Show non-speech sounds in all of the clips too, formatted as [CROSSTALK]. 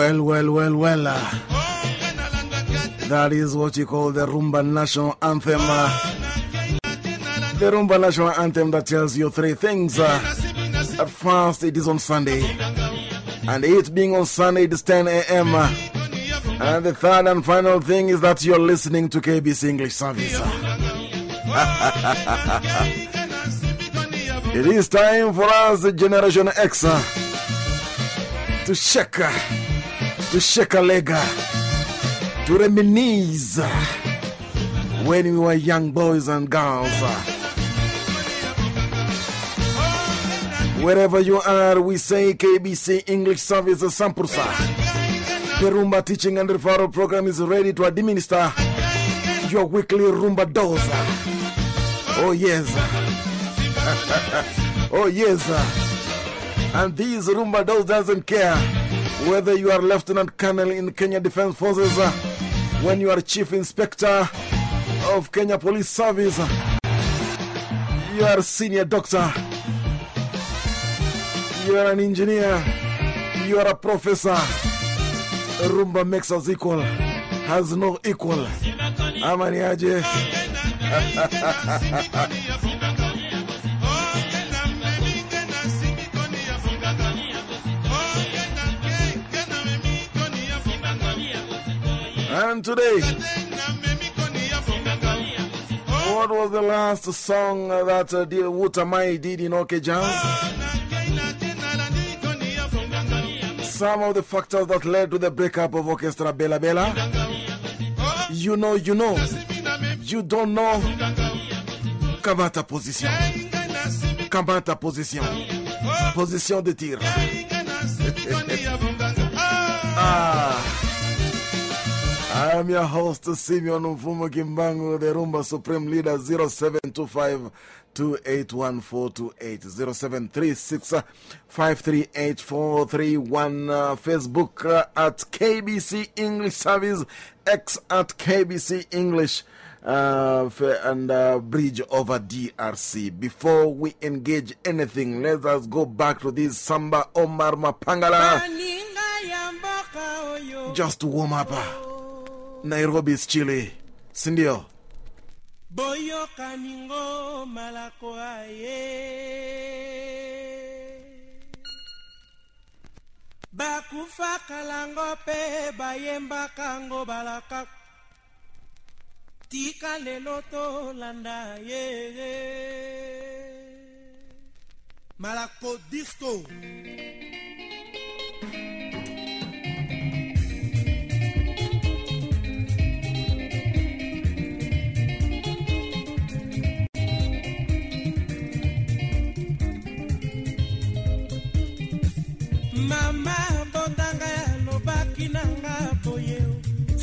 Well, well, well, well. uh, that is what you call the Rumba National Anthem. uh, the Rumba National Anthem that tells you three things. uh, at first, it is on Sunday. And it being on Sunday, it is 10 a.m. uh, and the third and final thing is that you're listening to KBC English Service. [LAUGHS] it is time for us, Generation X, to uh, to shake a leg, uh, to reminisce uh, when we were young boys and girls. uh. Wherever you are, we say KBC English Service Sampursa. The Rumba Teaching and Referral Program is ready to administer your weekly Rumba dose. Oh, yes. [LAUGHS] oh, yes. And this Rumba dose doesn't care whether you are Lieutenant Colonel in Kenya Defense Forces, uh, when you are Chief Inspector of Kenya Police Service, uh, you are Senior Doctor, you are an engineer, you are a professor. Rumba makes us equal, has no equal. Amaniaje. [LAUGHS] And today, what was the last song that uh, Wuta Mayi did in OK? Some of the factors that led to the breakup of Orchestra Bella Bella. You know, you know. You don't know. Kamata position. Kamata position. Position de tir. [LAUGHS] ah. I am your host, Simeon Mfumu Kimbangu, the Rumba Supreme Leader 0725 281 0736 538 431 uh, Facebook uh, at KBC English Service, X at KBC English. Uh, and uh, bridge over DRC. Before we engage anything, let us go back to this Samba Omar Mapangala just to warm up. Nairobi is chilly. Sindio. boyokaningo malako aye bakufakalango mpe bayembakango balaka tika lelo tolanda ye malako disco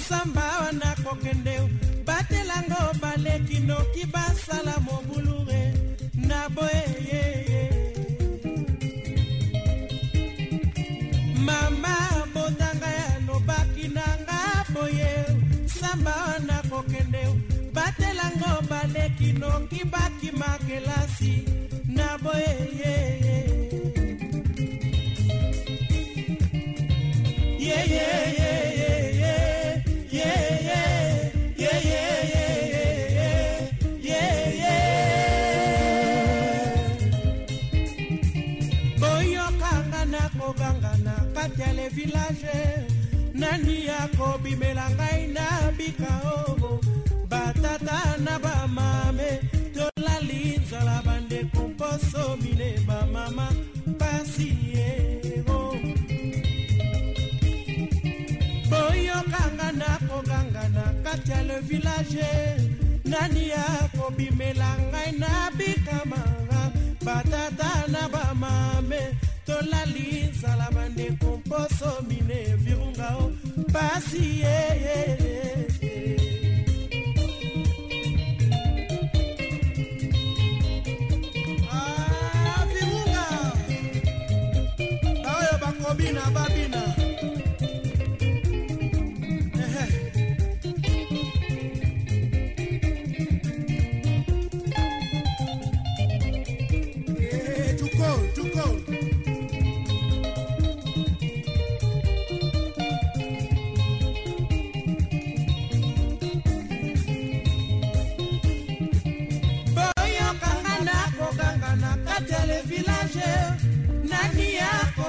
samba wana kokende batelango baleki noki basala mobulure na boye mama botanga alobaki na nga boye samba wana kokende batelango baleki noki bakima kelasi na boye yeah, yeah, yeah, yeah, boyokanga na koganga na kati ya le village. Nani akobimela ngai na bikao batata na bamame tolali nzala bandeko mposo mine bamama kati ya le village nani akobimela ngai na bikamanga batata na bamame tolali nzala bandeko mposo mine virungao pasi ye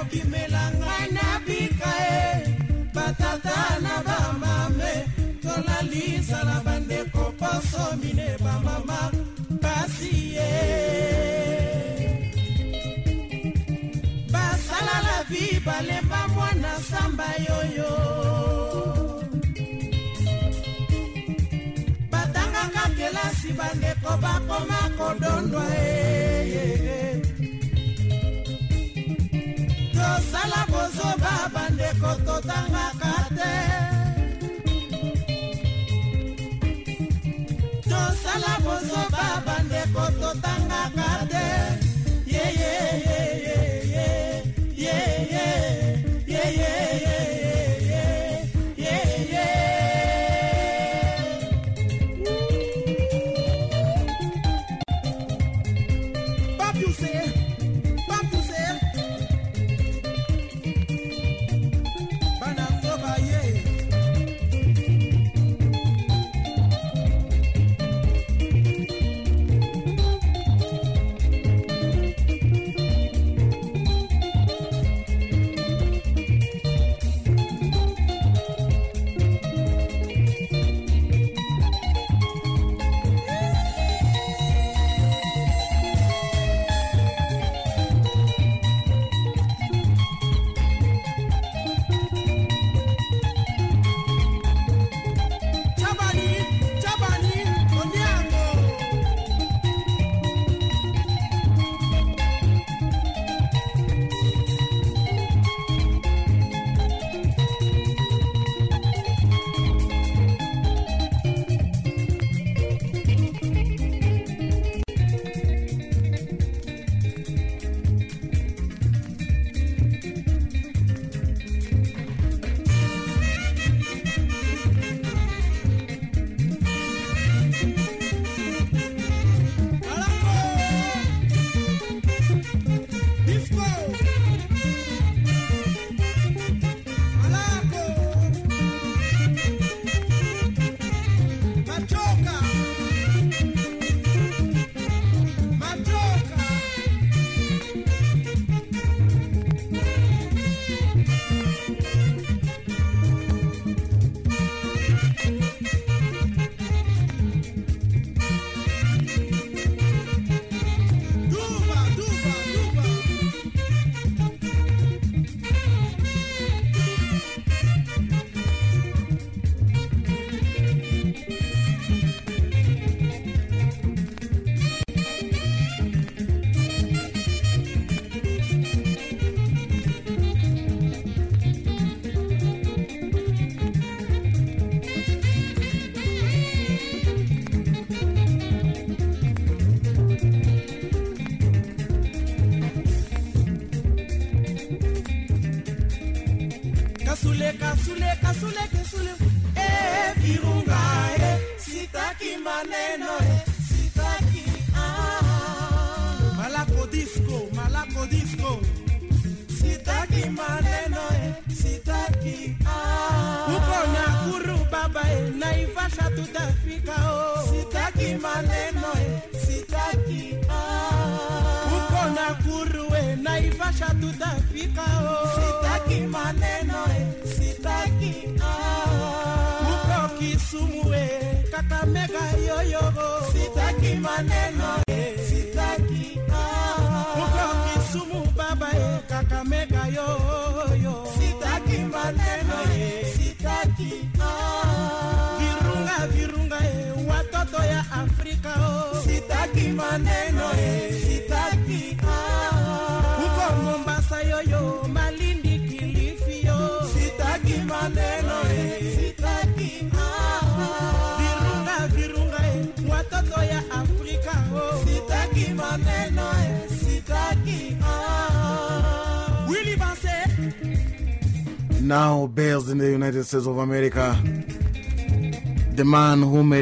kobimela ngai nabika e batata na bamame tolalisala bandeko poso mine bamama basi ye basala la vi balemba mwana samba yoyo. Batangaka kelasi bandeko bakoma kodondwa e bandeko totangaka te. Tosala bozoba bandeko totangaka te. Yeyeyeyeye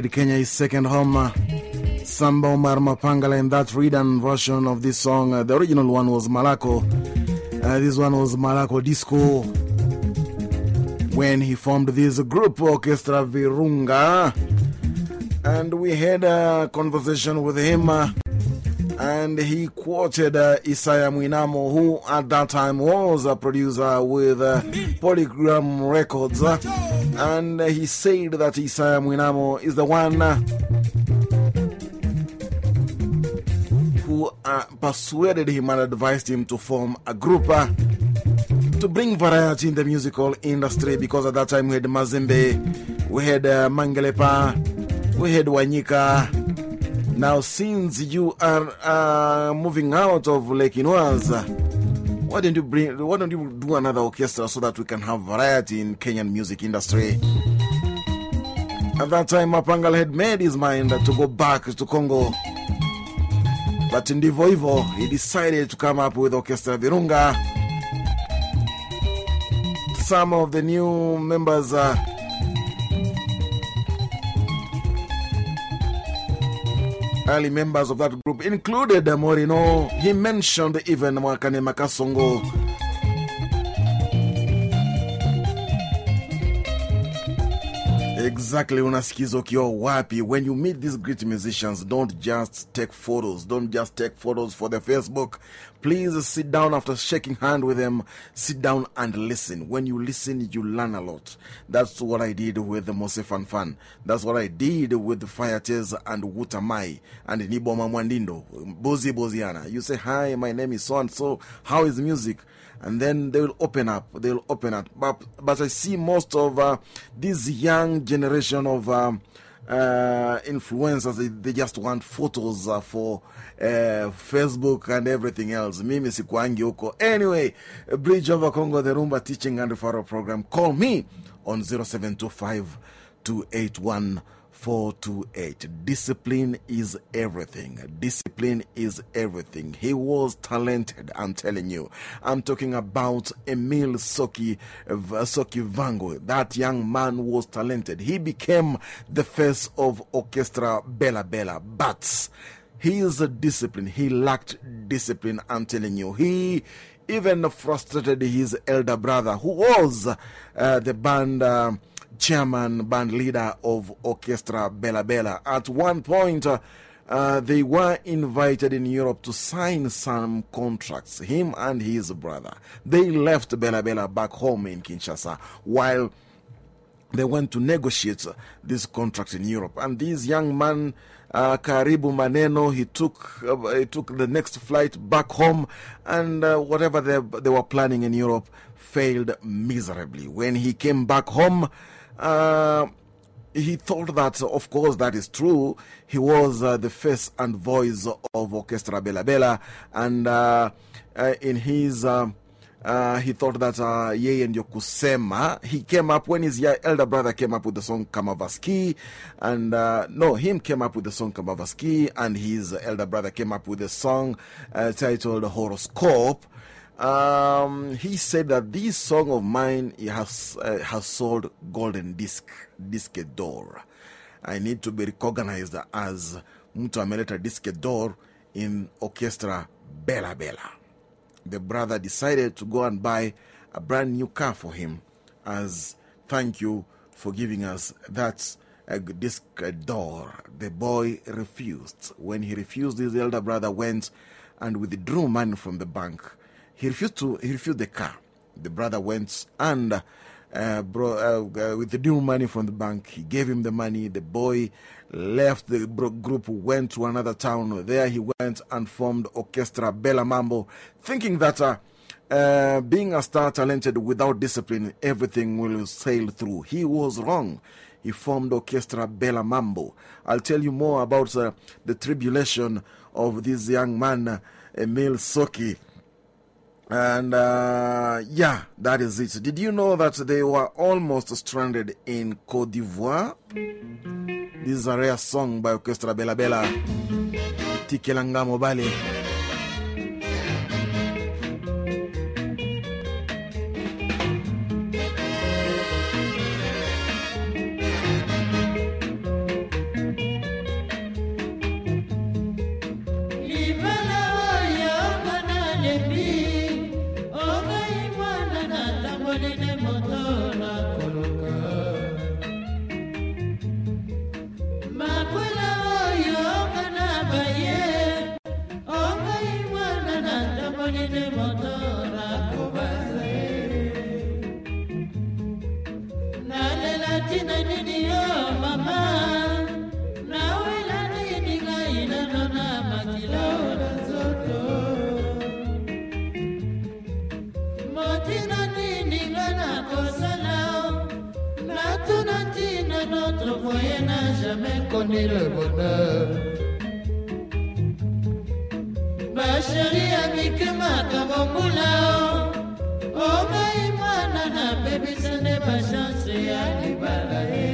made Kenya his second home, uh, Samba Omar Mapangala, in that redone version of this song. uh, the original one was Malako. Uh, this one was Malako Disco. When he formed this group, Orchestra Virunga. And we had a conversation with him. And he quoted Isaiah Mwinamo, who at that time was a producer with Polygram Records. Uh, and he said that Isaiah Mwinamo is the one who uh, persuaded him and advised him to form a group uh, to bring variety in the musical industry because at that time we had Mazembe, we had uh, Mangelepa, we had Wanyika. Now, since you are moving out of Les Kinois, why don't you bring, why don't you do another orchestra so that we can have variety in Kenyan music industry? At that time, Mapangal had made his mind to go back to Congo. But in Divoivo, he decided to come up with Orchestra Virunga. Some of the new members uh, early members of that group included Morino. He mentioned even Mwakane Makasongo. Exactly, unasikiza ukiwa wapi. When you meet these great musicians, don't just take photos. Don't just take photos for the Facebook. Please sit down after shaking hand with them. Sit down and listen. When you listen, you learn a lot. That's what I did with the Mose Fan Fan. That's what I did with the Fire Tears and Wuta Mayi and Nyboma Mwan'dido, Bozi Boziana. You say, Hi, my name is so and so. How is music? And then they will open up. They will open up. But, but I see most of uh, this young generation of um, uh, influencers, they, they, just want photos uh, for Facebook and everything else. Mimi sikuangi huko. Anyway, Bridge Over Congo, the Rumba Teaching and Referral Program. Call me on 0725 281 428. Discipline is everything. Discipline is everything. He was talented, I'm telling you. I'm talking about Emile Soki, Soki Vangu. That young man was talented. He became the face of Orchestra Bella Bella. But his discipline, he lacked discipline, I'm telling you. He even frustrated his elder brother, who was uh, the band chairman, band leader of Orchestra Bella Bella. At one point, uh, they were invited in Europe to sign some contracts, him and his brother. They left Bella Bella back home in Kinshasa while they went to negotiate this contract in Europe. And this young man, uh, Karibu Maneno, he took, uh, he took the next flight back home, and whatever they, they were planning in Europe failed miserably. When he came back home, uh, he thought that, of course, that is true. He was the face and voice of Orchestra Bella Bella, and in his. Uh, he thought that uh, yeye ndio kusema. He came up when his elder brother came up with the song Kamavaski, and uh, no, him came up with the song Kamavaski, and his elder brother came up with a song titled Horoscope. Um, he said that this song of mine has, has sold golden disc, disc d'or. I need to be recognized as mtu ameleta disc d'or in Orchestra Bella Bella. The brother decided to go and buy a brand new car for him as thank you for giving us that uh, disc d'or. The boy refused. When he refused, his elder brother went and withdrew money from the bank. He refused to. He refused the car. The brother went and uh, bro, uh, withdrew money from the bank. He gave him the money. The boy left the group, went to another town. There he went and formed Orchestra Bella Mambo, thinking that uh, being a star talented without discipline, everything will sail through. He was wrong. He formed Orchestra Bella Mambo. I'll tell you more about the tribulation of this young man, Emile Soki. And uh, yeah, that is it. Did you know that they were almost stranded in Cote d'Ivoire? This is a rare song by Orchestra Bella Bella. Tikelanga Mobile. connu le bonheur. Ma chérie amie que ma kamamula, oh my manana, baby, ce n'est pas chance, à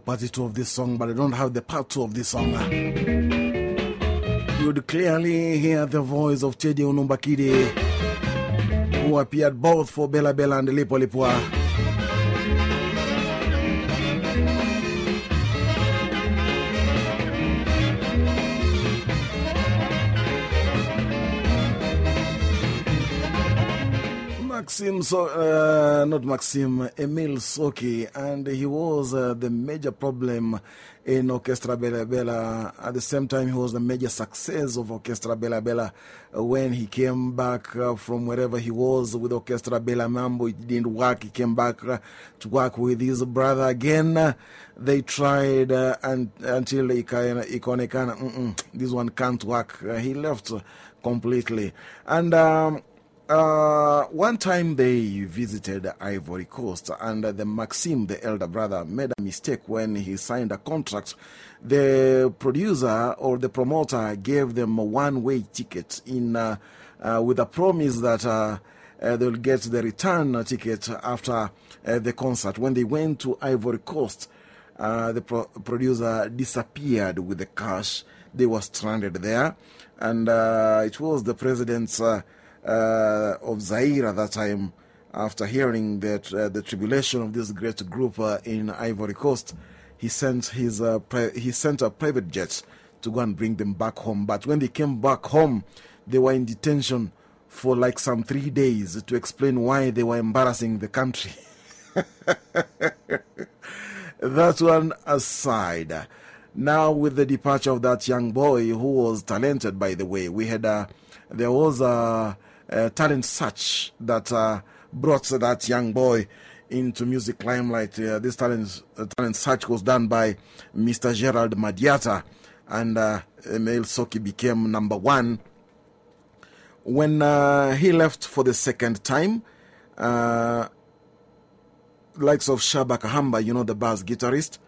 part two of this song, but I don't have the part two of this song. You would clearly hear the voice of Chedi Onumbakide, who appeared both for Bella Bella and Lipo. Maxime, so, uh, not Maxime, Emile Soki, and he was uh, the major problem in Orchestra Bella Bella. At the same time, he was the major success of Orchestra Bella Bella uh, when he came back from wherever he was with Orchestra Bella Mambo. It didn't work. He came back to work with his brother again. They tried and, until Ikonekana, mm this one can't work. He left completely. And um, uh, one time they visited Ivory Coast, and the Maxime, the elder brother, made a mistake when he signed a contract. The producer or the promoter gave them a one way ticket in, uh, uh, with a promise that uh, uh, they'll get the return ticket after the concert. When they went to Ivory Coast, the pro producer disappeared with the cash. They were stranded there, and it was the president's. Uh, of Zaire at that time, after hearing that, uh, the tribulation of this great group uh, in Ivory Coast, he sent, his, he sent a private jet to go and bring them back home. But when they came back home, they were in detention for like some three days to explain why they were embarrassing the country. [LAUGHS] that one aside. Now, with the departure of that young boy who was talented, by the way, we had a, there was a uh, talent search that uh, brought that young boy into music limelight. Uh, this talent, talent search was done by Mr. Gérard Madiata, and Emile Soki became number one. When he left for the second time, likes of Shaba Kahamba, you know, the bass guitarist,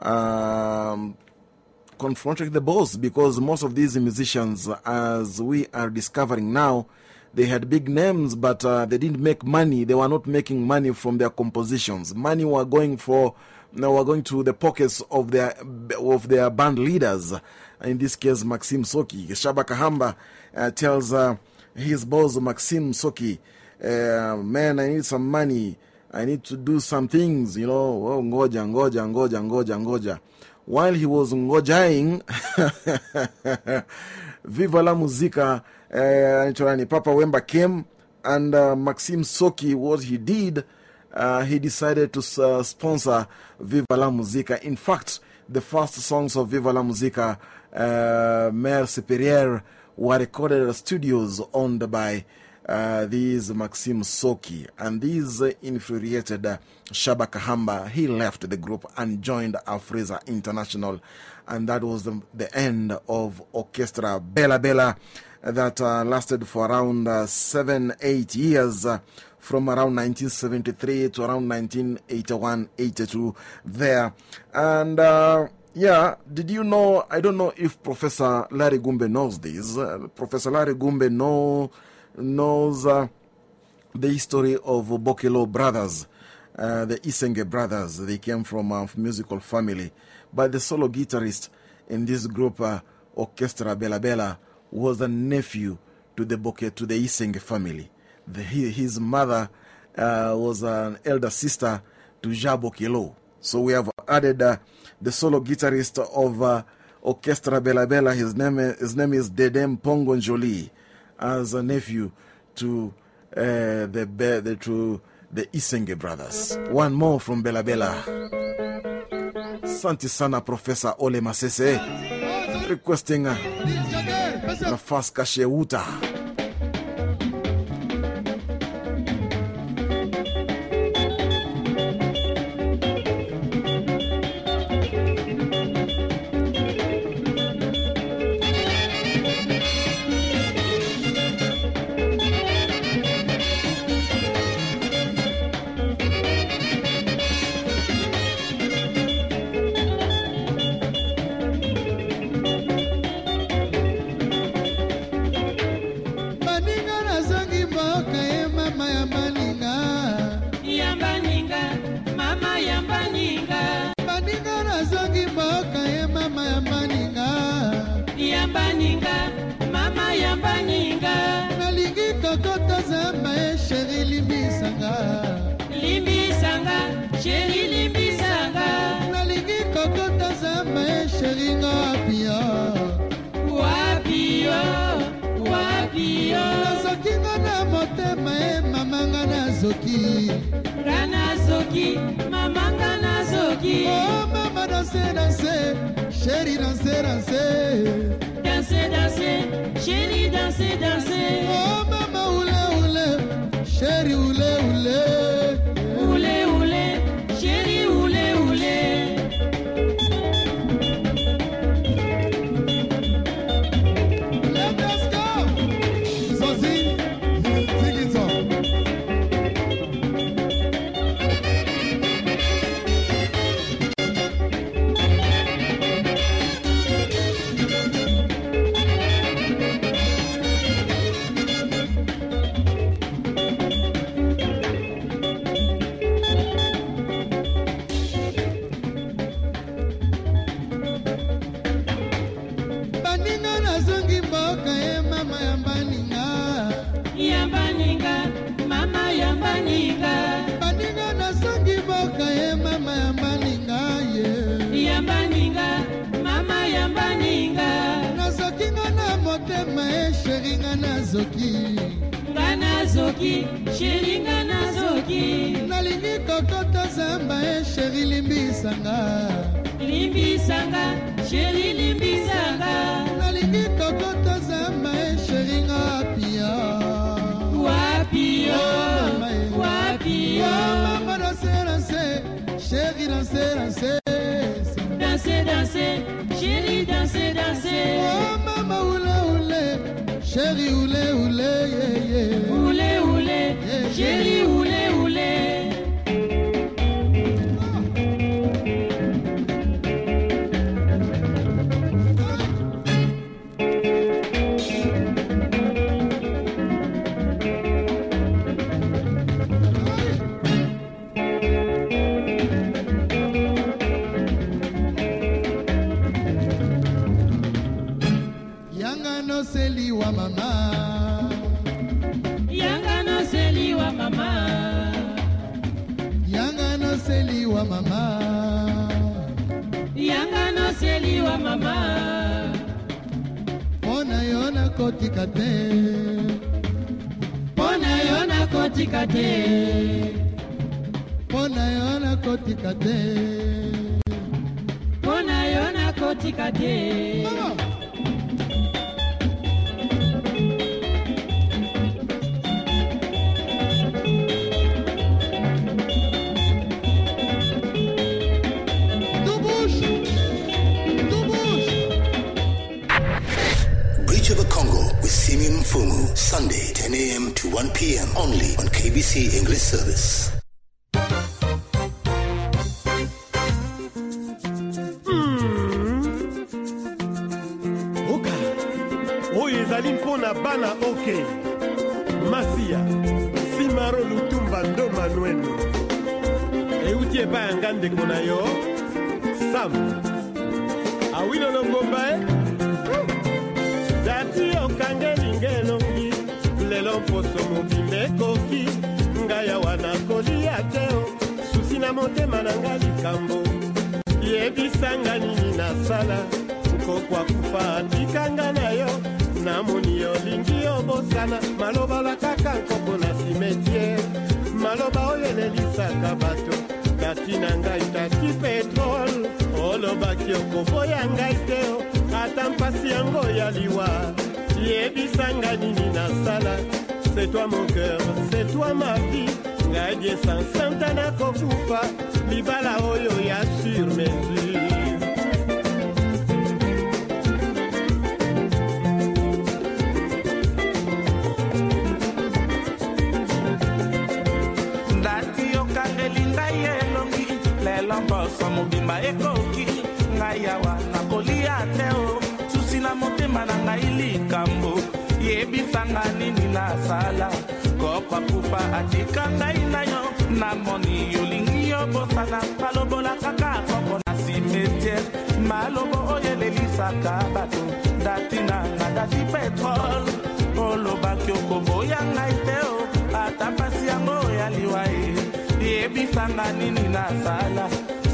um, confronted the boss because most of these musicians, as we are discovering now, they had big names, but uh, they didn't make money. They were not making money from their compositions. Money were going for, were going to the pockets of their, of their band leaders. In this case, Maxime Soki. Shaba Kahamba uh, tells uh, his boss, Maxime Soki, Man, I need some money. I need to do some things, you know. Oh, ngoja, ngoja, ngoja, ngoja, ngoja. While he was ngojaing, [LAUGHS] Viva la Musica uh, Papa Wemba came and uh, Maxime Soki, what he did, uh, he decided to uh, sponsor Viva la Musica. In fact, the first songs of Viva la Musica, uh, Mère Supérieure, were recorded at studios owned by uh, these Maxime Soki. And these infuriated uh, Shaba Kahamba. He left the group and joined Afrisa International. And that was the, the end of Orchestra Bella Bella that uh, lasted for around uh, seven, eight years. Uh, from around 1973 to around 1981 82 there. And yeah, did you know? I don't know if Professor Larry Gumbe knows this. Professor Larry Gumbe know, knows the history of Bokelo brothers, the Isenge brothers. They came from a musical family. But the solo guitarist in this group, Orchestra Bella Bella, was a nephew to the Boke, to the Isenge family. The, his mother uh, was an elder sister to Jabo Kelo. So we have added uh, the solo guitarist of uh, Orchestra Bella Bella. His name, his name is Dedem Pongo Jolie, as a nephew to, the, the, to the Isenge brothers. One more from Bella Bella. Santi Sana Professor Ole Masese requesting nafasi kasheuta nazoki. Ra nazoki nazoki. Oh mama danse danse. Chéri danse danse. Danse danse. Chéri danse danse. Oh mama oule oule. Chéri oule oule. Nazoki sheri nga nazoki. Nalingi kokota zamba e sheri limbisanga. Limbisanga sheri limbisanga. Nalingi kokota zamba e sheri nga pia. Wapio wapio mama danse danse. Sheri danse danse. Danse danse. Sheri danse danse. Oh mama ule ule sheri ule ule sheri nakotika te mpo na yo nakotika te mpo na yo nakotika te mpo na yo nakotika te Mama. Mfumu, Sunday, 10 a.m. to 1 p.m. only on KBC English Service. Hmm. oka oyo ezali mpo na bana oke masiya die sansanta nakokufa libala oyo ya sur mesure lelo mposo mobimba ekoki ngai awa nakolia te o susi na motema na ngai likambo. Yebisanga nini nasala koko akufa atika ngai na yo namoni yolingi yobosana malobola kaka koko na simetiere malobo oyo elelisaka bato dati na nga dati petrole. Olobaki okoboya ngai te o ata mpasi yango ya liwa ye yebisanga nini nasala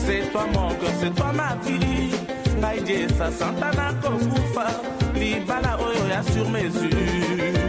c'est toi mon cœur c'est toi ma vie. Ngai diesa santa nakokufa libala oyo ya sur mesure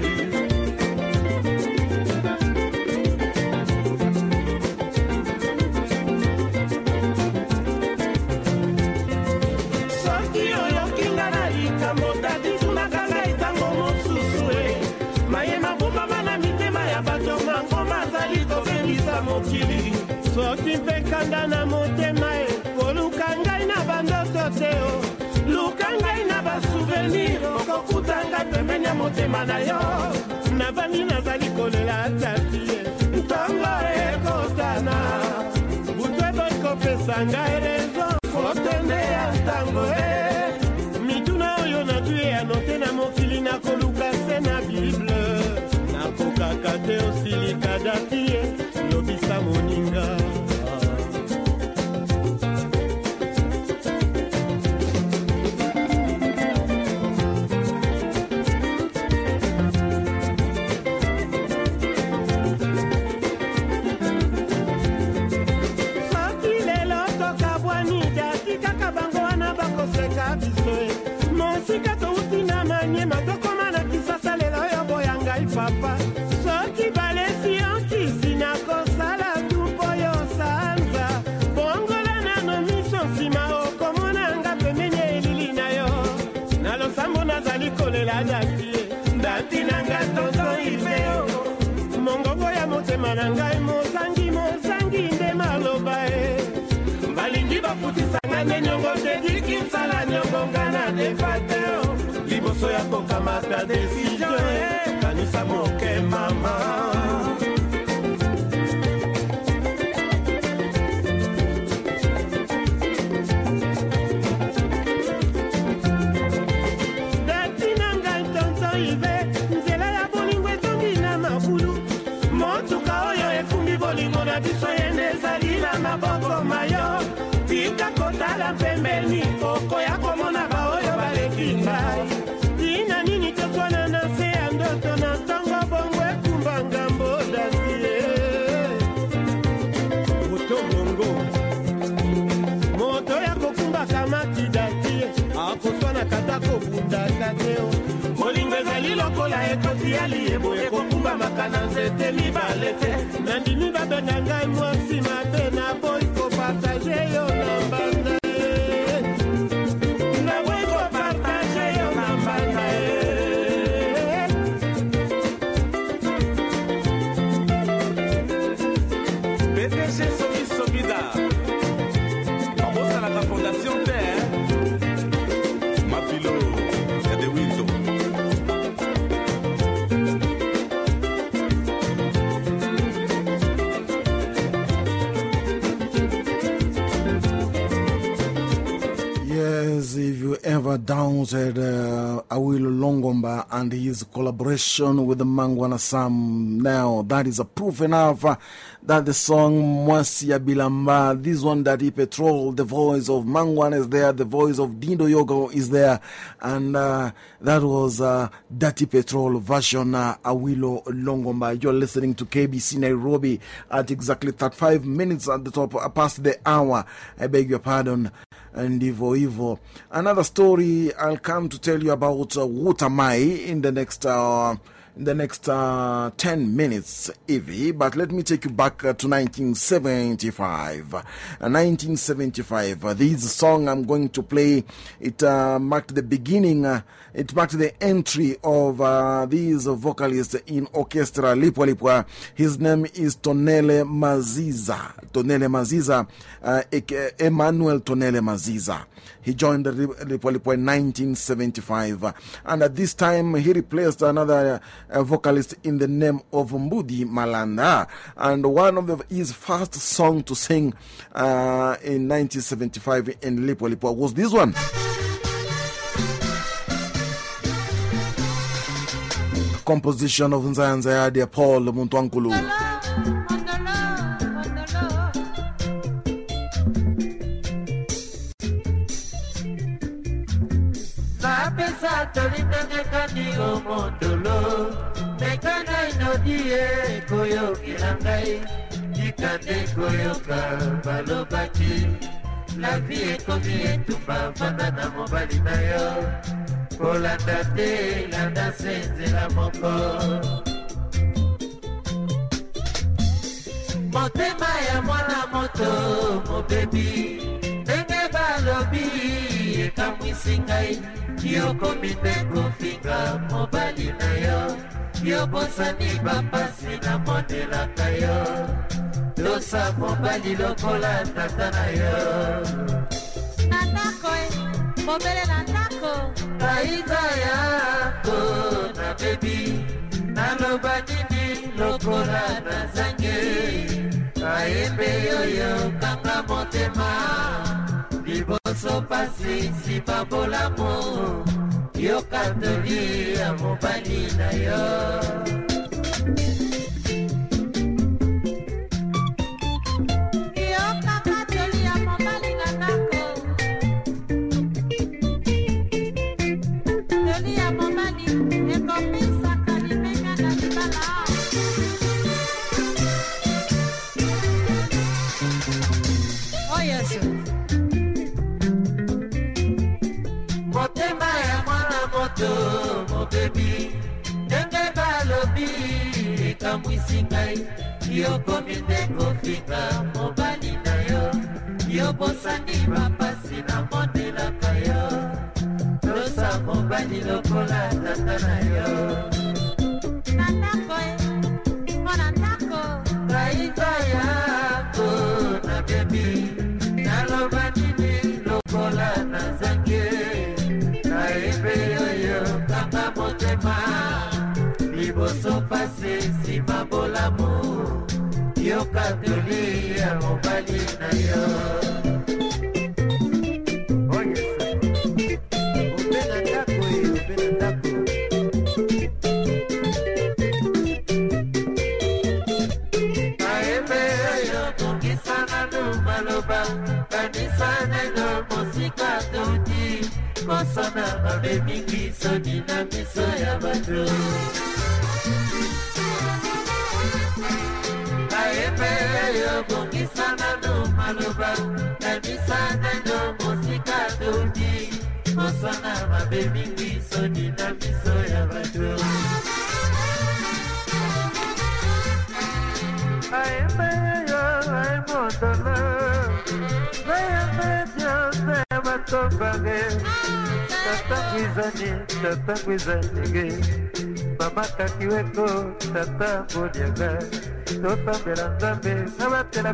mokili. Soki mpe kanda na motema e koluka ngai na bandoto te o. Luka ngai na basouvenir okokuta ngai pembeni ya motema na yo. Navandi nazali kolela tati e ntongo ekotana. Butu eboyi kopesa ngai rezo fotende ya ntango e kolela dati dati na nga tonto iveo mongongo ya motema na ngai mozangi mozangi nde maloba e. Balingi bafutisanga nde nyongo tediki msala nyongonga na defateo liboso ya kokamata desizio e. Kanisa moke mama na biso yende ezali na maboko mayo. Tika kotala pembeni okoya komona baoyo baleki ngai. Tina nini toswana na se ya ndoto na ntongo bongo ekumba ngambo dasie motomongo moto ya kokumbaka makidatie akoswana kata kobundaka te o molingo ezali lokola ekoti ya liyebo ekokumbamaka na nzete mibale te. Nandimi babenga ngai mwasi mabe na boyi kopartage yo Yes, if you ever doubted uh, Awilo Longomba and his collaboration with Mangwana Sam, now that is a proof enough that the song Mwasia Bilamba, this one Daddy Petrol, the voice of Mangwana is there, the voice of Dindo Yogo is there, and uh, that was uh, Daddy Petrol version uh, Awilo Longomba. You're listening to KBC Nairobi at exactly 35 minutes at the top, past the hour. I beg your pardon. And Ivo Ivo. Another story I'll come to tell you about uh, Wuta Mayi in the next. In the next uh, 10 minutes, Evie, but let me take you back uh, to 1975. Uh, 1975, uh, this song I'm going to play, it marked the beginning, it marked the entry of uh, this vocalist in orchestra Lipwa Lipwa. His name is Tonele Maziza. Tonele Maziza, Emmanuel Tonele Maziza. He joined the Lipwa in 1975. And at this time, he replaced another uh, vocalist in the name of Mbudi Malanda. And one of the, his first song to sing uh, in 1975 in Lipwa was this one. Composition of Nzanza Yadia Paul Muntwankulu. Napesa tolingangakani omondolo meka ngai nodi ye koyokela ngai. Tika nde koyoka balobaki. Lavi ekomi etumba vanda na mobali na yo. Kolanda te landa se nzela moko. Motema ya mwana moto mobebi. Ndenge balobi ekamwisi ngai yokomi nde kofinga mobali na yo. Yobosani bapasi namonelaka yo. Tosa mobali lokola tata na yo. Na ndako e mobele na ndako. Aita yako na bebi. Naloba nini lokola nazange ayembe yoyo kanga motema liboso pasi nsima bolamu yoka toli ya mobali na yo moto mobebi ndenge balobi nalobi ekamwisi ngai yokomi nde kofika mobali na yo. Yobosani bapasi na mondelaka yo. Tosa mobali lokola tata na yo liboso pase nsima bolamu yoka toli ya mobali na yo kosana mabe mingi soni na miso ya bato ayemeyo ayemondolo nayemedyose batobage tatangwizani tatangwizanige. Mamakakiweko tata mboniaga tosambela nzambe na batela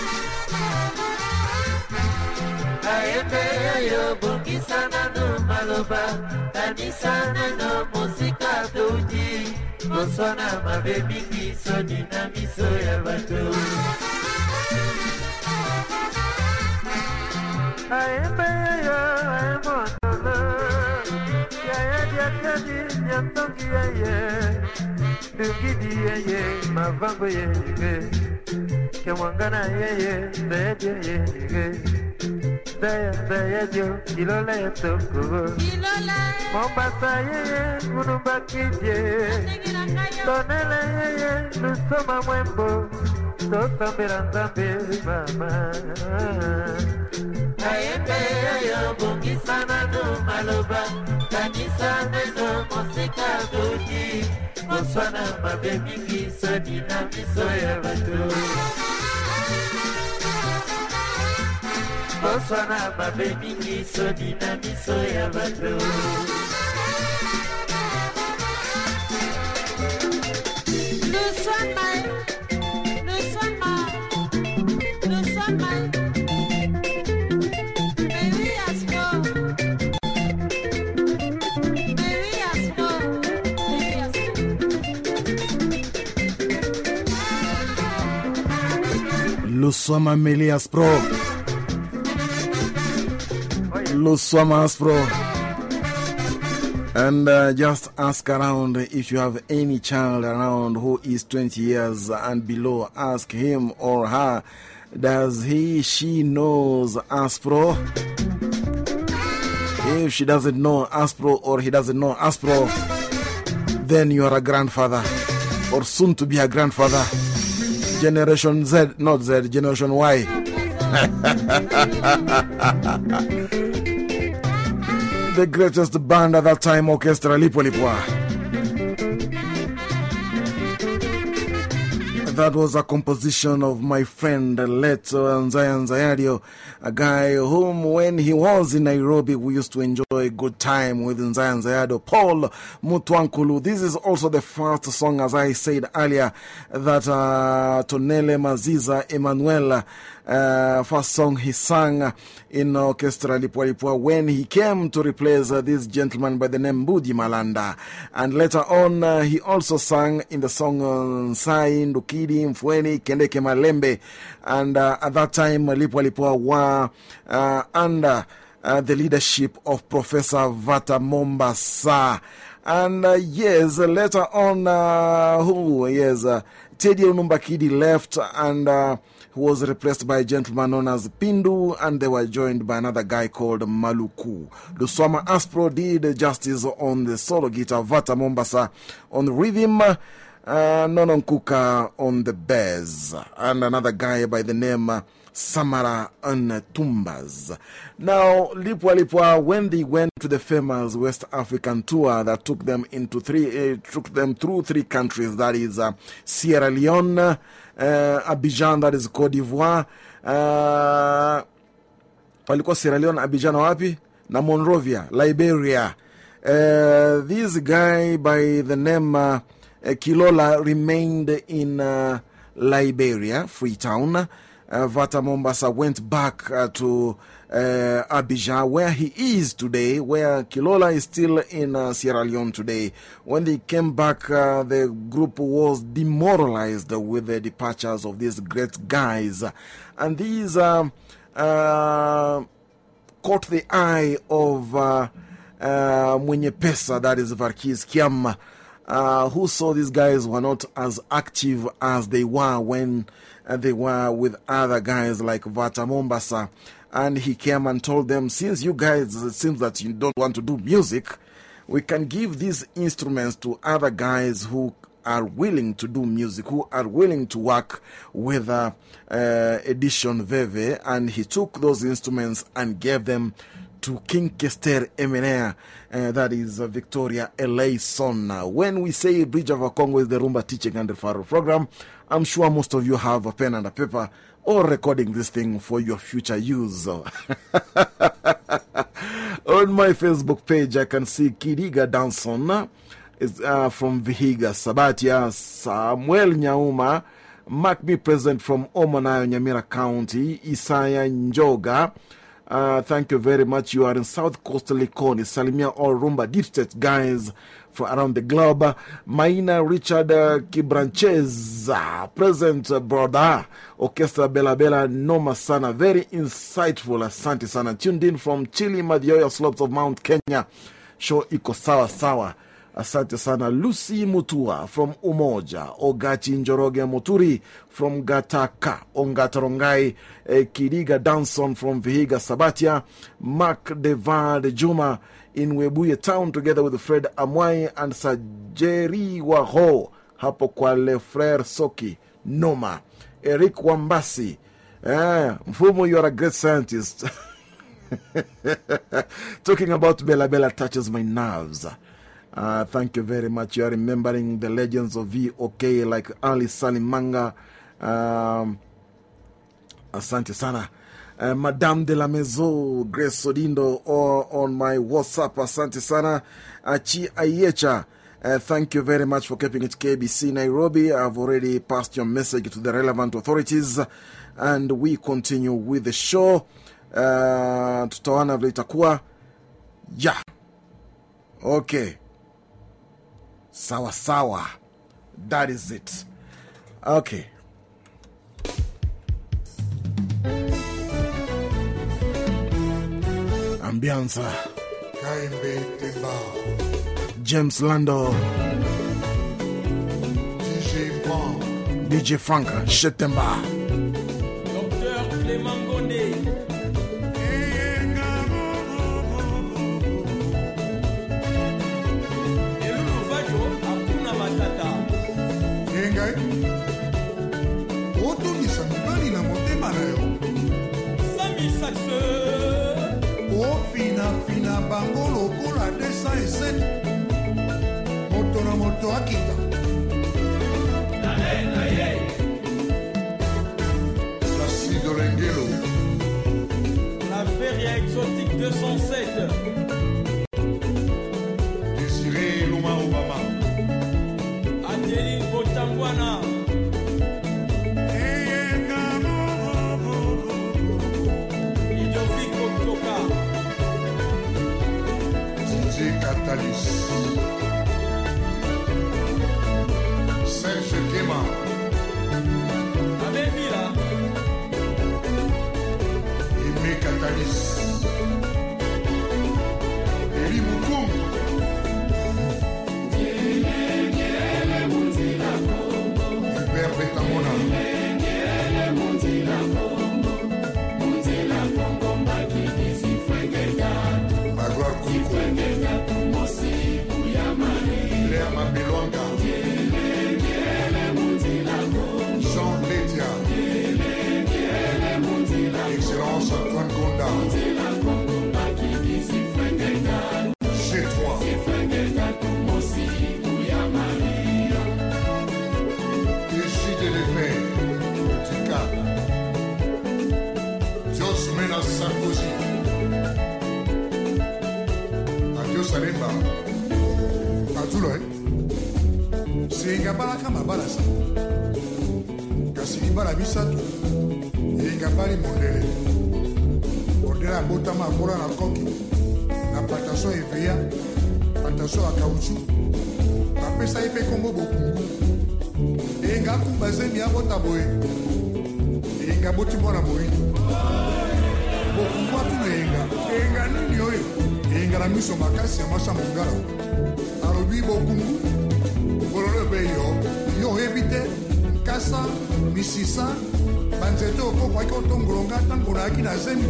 ayembe oyo bongisa nano maloba kanisa nano mosika touti koswana mabe mingi soni na miso ya bato ayembe yo ayemondolo yayadiatiadi nyantongi yeye. Dungidi yeye mavango yeyige kemwangana yeye ndayadie yeyige ndaya ndayadio ilola yetokoro ilola mombasa yeye ngai yo tonele yeye lusoma mwembo tosambela nzambe mama ayembe oyo bongisa nano maloba kanisa neno mosika dodi koswana mabe mingi soni na miso ya bato koswana mabe mingi soni na miso ya bato. Luswama e luswama Luswamas Pro. And uh, just ask around if you have any child around who is 20 years and below. Ask him or her, does he, she knows Aspro? If she doesn't know Aspro or he doesn't know Aspro, then you are a grandfather or soon to be a grandfather. Generation Z, not Z, Generation Y. [LAUGHS] the greatest band at that time, Orchestra Lipwa Lipwa. That was a composition of my friend Leto Nzayan Zayadio, a guy whom, when he was in Nairobi, we used to enjoy a good time with Nzayan Zayadio. Paul Mutwankulu. This is also the first song, as I said earlier, that uh, Tonele Maziza Emmanuel uh, first song he sang in Orchestra Lipwa Lipwa when he came to replace uh, this gentleman by the name Budi Malanda. And later on, uh, he also sang in the song uh, Nsai, Ndukidi, Mfweni, Kendeke Malembe. And at that time, Lipwa Lipwa were under the leadership of Professor Vata Mombasa. And uh, yes, later on, uh, who? Yes, Teddy Onumbakidi left and uh, was replaced by a gentleman known as Pindu, and they were joined by another guy called Maluku. Luswama Aspro did justice on the solo guitar, Vata Mombasa on the rhythm, uh, Nononkuka on the bass, and another guy by the name uh, Samara and Tumbas. Now, Lipwa Lipwa, when they went to the famous West African tour that took them into three, uh, took them through three countries, that is uh, Sierra Leone, uh, Abidjan, that is Cote d'Ivoire, uh, Sierra Leone, Abidjan wapi? Na Monrovia, Liberia. Uh, this guy by the name Kilola remained in Liberia, Freetown. Uh, Vata Mombasa went back uh, to uh, Abidjan, where he is today, where Kilola is still in uh, Sierra Leone today. When they came back, uh, the group was demoralized with the departures of these great guys. And these uh, caught the eye of uh, uh, Mwenye Pesa, that is Verckys Kiam. Uh, who saw these guys were not as active as they were when they were with other guys like Vata Mombasa. And he came and told them, since you guys, it seems that you don't want to do music, we can give these instruments to other guys who are willing to do music, who are willing to work with uh, uh, Edition Veve. And he took those instruments and gave them to King Kester Emeneya, uh, that is uh, Victoria Eleison. When we say Bridge over Congo is the Rumba Teaching and Referral Program, I'm sure most of you have a pen and a paper or recording this thing for your future use. [LAUGHS] On my Facebook page, I can see Kidiga Danson is, uh, from Vihiga, Sabatia, Samuel Nyauma, Mark me present from Omanayo, Nyamira County, Isaya Njoga. Uh, thank you very much. You are in South Coast Likoni, Salimia All Rumba Deep State guys from around the globe. Maina Richard uh, Kibranchez, uh, present uh, brother. Orchestra Bella Bella, Noma Sana, very insightful. Asante Sana. Tuned in from Chile, Madioya slopes of Mount Kenya. Show iko sawa sawa. Asante sana Lucy Mutua from Umoja, Ogachi Njoroge Muturi from Gataka, Ongatarongai, eh, Kiriga Danson from Vihiga Sabatia, Mark Devard Juma in Webuye Town together with Fred Amwai and Sajeri Waho, hapo kwa Le Frere Soki, Noma, Eric Wambasi. Eh, Mfumu, you are a great scientist. [LAUGHS] Talking about Bella Bella touches my nerves. Uh, thank you very much. You are remembering the legends of VOK like Ali Salimanga. Um, asante sana. Uh, Madame de la Maison, Grace Sodindo, or on my WhatsApp. Asante sana. Achi Ayecha. Uh, thank you very much for keeping it KBC Nairobi. I've already passed your message to the relevant authorities, and we continue with the show. Uh, tutaona vile itakuwa. Yeah. Okay. Sawa sawa. That is it. Okay. Ambianza. James Lando. DJ Frank Shetemba. Bango lokola 207 moto na moto akita. Placide Lengelo La Feria Exotique 207. Catalyst senga balaka mabala sa. Kasi libala misato. Eyenga bali mondele. Mondele abotama akola na koki. Na plantation eveya plantation ya kauchu bapesa ye mpe kombo bokungu. Eyenga akumba zembi abota boye. Eyenga aboti mwana moyindo bokungu atuna eyenga eyenga nini oyo? Eyenga na miso makasi ya mwasa mongala. Alobi bokungu bololo ebe yo yo oyebi te nkasa misisa banzete okokwaki otongolonga ntango nayaki na zemi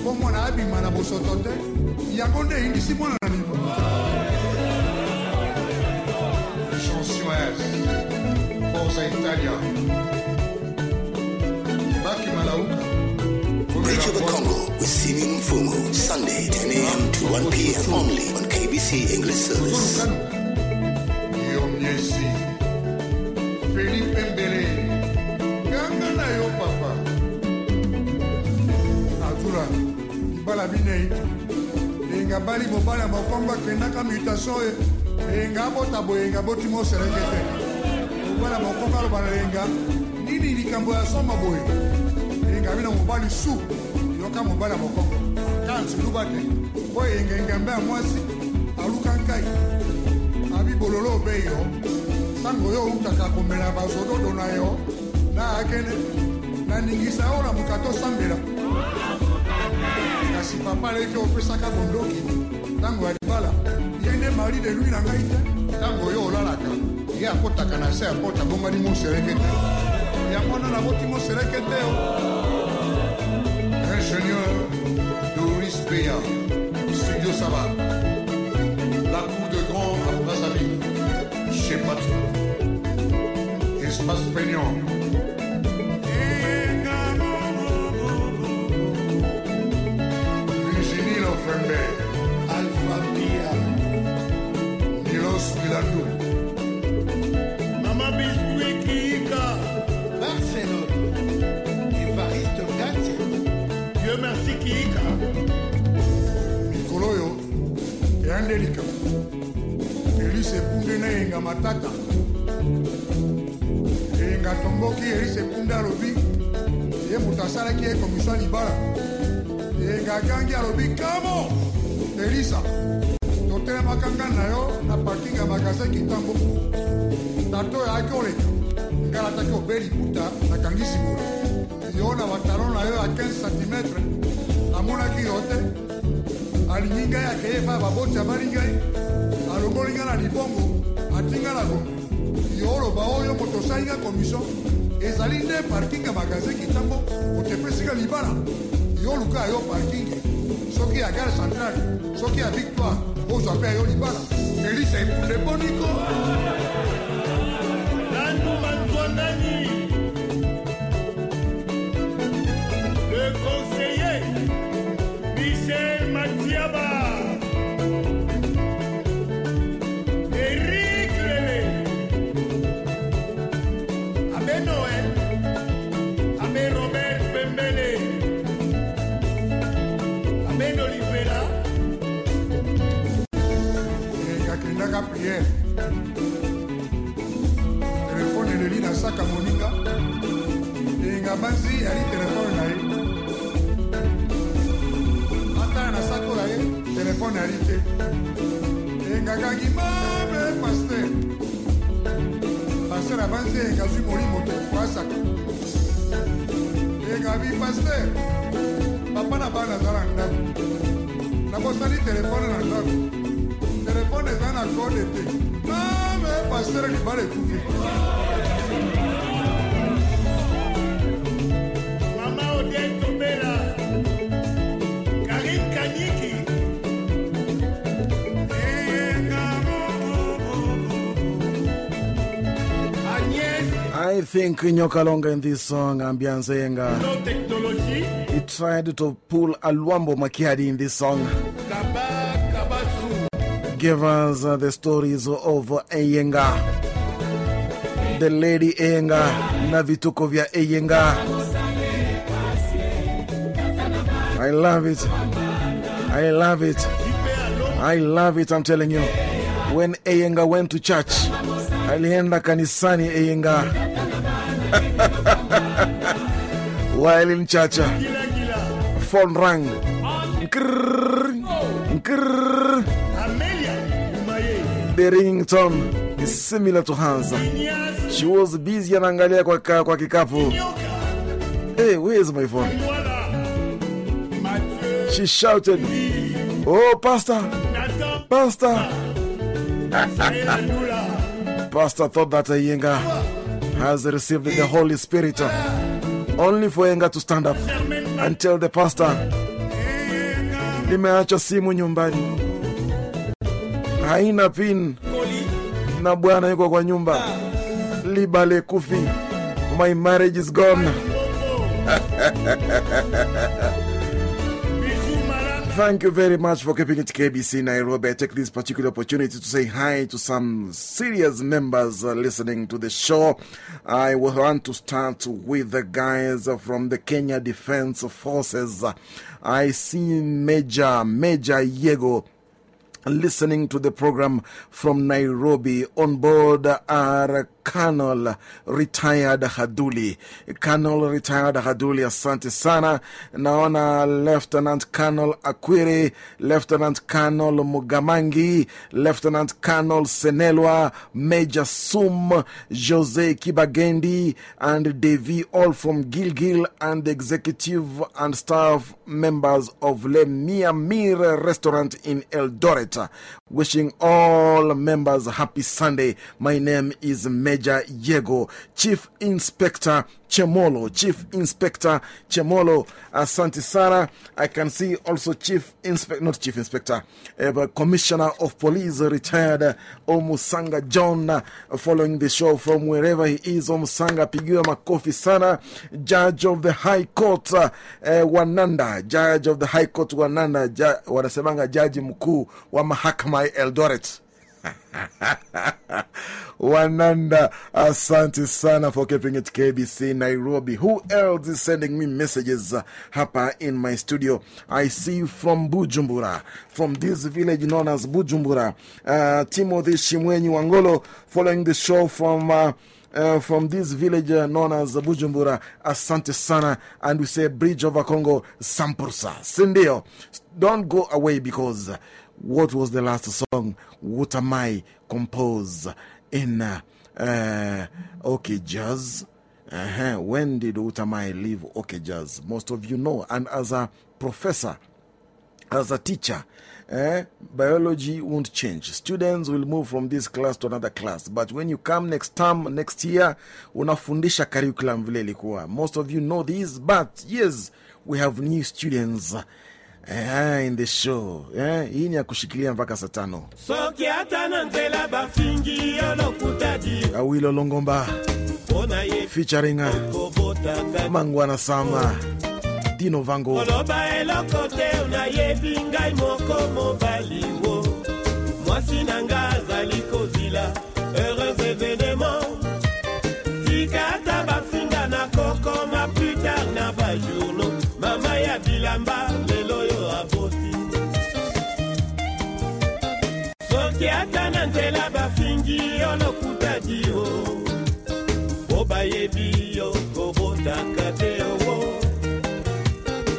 mpo mwana abima na bosoto te yango nde eyindisi mwana na libo chansues forza italia baki malauka Bridge of the Congo with Simi Mfumu. Sunday, 10 a.m. to 1 p.m. only on KBC English Service. Miesi felipe mbele. Ganga na yo papa. Atula libala binei. Eyenga bali mobali ya mokongo akendaka mutation eyenga abota boyenga boti moseleke te. Mobali ya mokongo aloba na eyenga nini likambo ya soma boye? Eyenga bina mobali su. Yoka mobali ya mokongo. Kanti luba te. Mpo eyenga engambe ya mwasi. Aluka nkai abi bololo obe yo. Ntango yo outaka komela bazododo na yo. Na akende naningisa yo na moka tosambela kasi papa aleki opesaka bondoki. Ntango ya libala ye nde mari de lui na ngai te. Ntango yo olalaka ye akotaka na se ya pota bongani moseleke te yango wana naboti moseleke te o ingénieur doris beya studio saba Patrick. Espace peignant. Virginie asalaki ye komisa libala. Eyenga agangi alobi kamo elisa totelemaka nga na yo na parking ya magasin kitambo. Tato oyo ayaki oleka ngai nataki obe liputa nakangisi moto yo na batalon na yo ya 15 cm amonaki yo te. Alingi ngai akeye epai baboti abali ngai. Alongoli ngai na libongo atinga na gombe yo oloba oyo moto osali ngai komisio ezali nde parking ya magasin kitambo otepesika libala. Yo luka yo parking. Soki ya gare centrale soki ya victoire ozwa mpe ya yo libala. Elisa epunde boniko priere telefone eleli na saka moninga eyenga banzi yali telefone na ye atala na sako na ye telefone yali te eyengakangi mame paster paster abanzi eyenga zwi molimo te kwasaka eyenga bi paster papa na bana aza na ndako nabosali telefone na ndako telefone eza na kode te mame paster libala ekufi Mama Odette Tobela, Karine Kanyiki, I think Nyoka Longo in this song, Ambianzenga, No Technologie, he tried to pull Alwambo Makiadi in this song. Give us uh, the stories of Eyenga. the lady Eyenga na vituko vya. I love it. I love it. I love it, I'm telling you. When Eyenga went to church, alienda kanisani Eyenga. [LAUGHS] While in church, phone rang. The ringing tone is similar to Hansa. She was busy anaangalia kwa, kwa kikapu. Hey, where's my phone? She shouted, Oh, Pastor, Pastor. Pastor thought that Yenga has received the Holy Spirit only for Yenga to stand up and tell the pastor, Nimeacha simu nyumbani, haina pin na bwana yuko kwa nyumba, libale kufi, my marriage is gone. [LAUGHS] Thank you very much for keeping it KBC Nairobi. I take this particular opportunity to say hi to some serious members uh, listening to the show. I want to start with the guys from the Kenya Defense Forces. I see Major, Major Yego listening to the program from Nairobi. On board are Colonel retired Haduli. Colonel retired Haduli, asante sana. Naona Lieutenant Colonel Akwiri, Lieutenant Colonel Mugamangi, Lieutenant Colonel Senelwa, Major Sum, Jose Kibagendi, and Devi, all from Gilgil, and executive and staff members of Le Miamir restaurant in Eldoret. Wishing all members happy Sunday. My name is Major Yego, Chief Inspector Chemolo. Chief Inspector Chemolo, Asante Sana. I can see also Chief Inspector, not Chief Inspector, uh, but Commissioner of Police, retired Omusanga John, uh, following the show from wherever he is. Omusanga, pigiwa makofi sana. Judge of the High Court, uh, Wananda. Judge of the High Court, Wananda. Ja, wanasemanga jaji mkuu wa mahakama Eldoret. [LAUGHS] Wananda, asante sana for keeping it KBC Nairobi. Who else is sending me messages uh, hapa in my studio? I see you from Bujumbura, from this village known as Bujumbura, uh, Timothy Shimwenyi Wangolo, following the show from. Uh, uh, from this village known as Bujumbura, Asante Sana, and we say Bridge over Congo, Sampursa. Sindio, don't go away because what was the last song? What am I compose in uh, uh, OK Jazz? Uh-huh. When did Wuta Mayi leave OK Jazz? Most of you know. And as a professor, as a teacher, eh, biology won't change. Students will move from this class to another class. But when you come next term, next year, unafundisha curriculum vile ilikuwa. Most of you know this, but yes, we have new students eh, in the show. Eh, hii ni ya kushikilia mpaka saa tano. soki ata na nzela bafingi yo di Awilo Longomba? Ficharinga featuring uh, Mangwana Sama, Dino Vango. koloba eloko te nayebi ngai moko mobali wo. Mwasi na nga azali kozila heureux evenema tika ata bafinga na kokoma plus tard na ya bilamba lelo oyo aboti. Soki ata na nzela bafingi yo lokuta dio po bayebi yo kobotaka te owo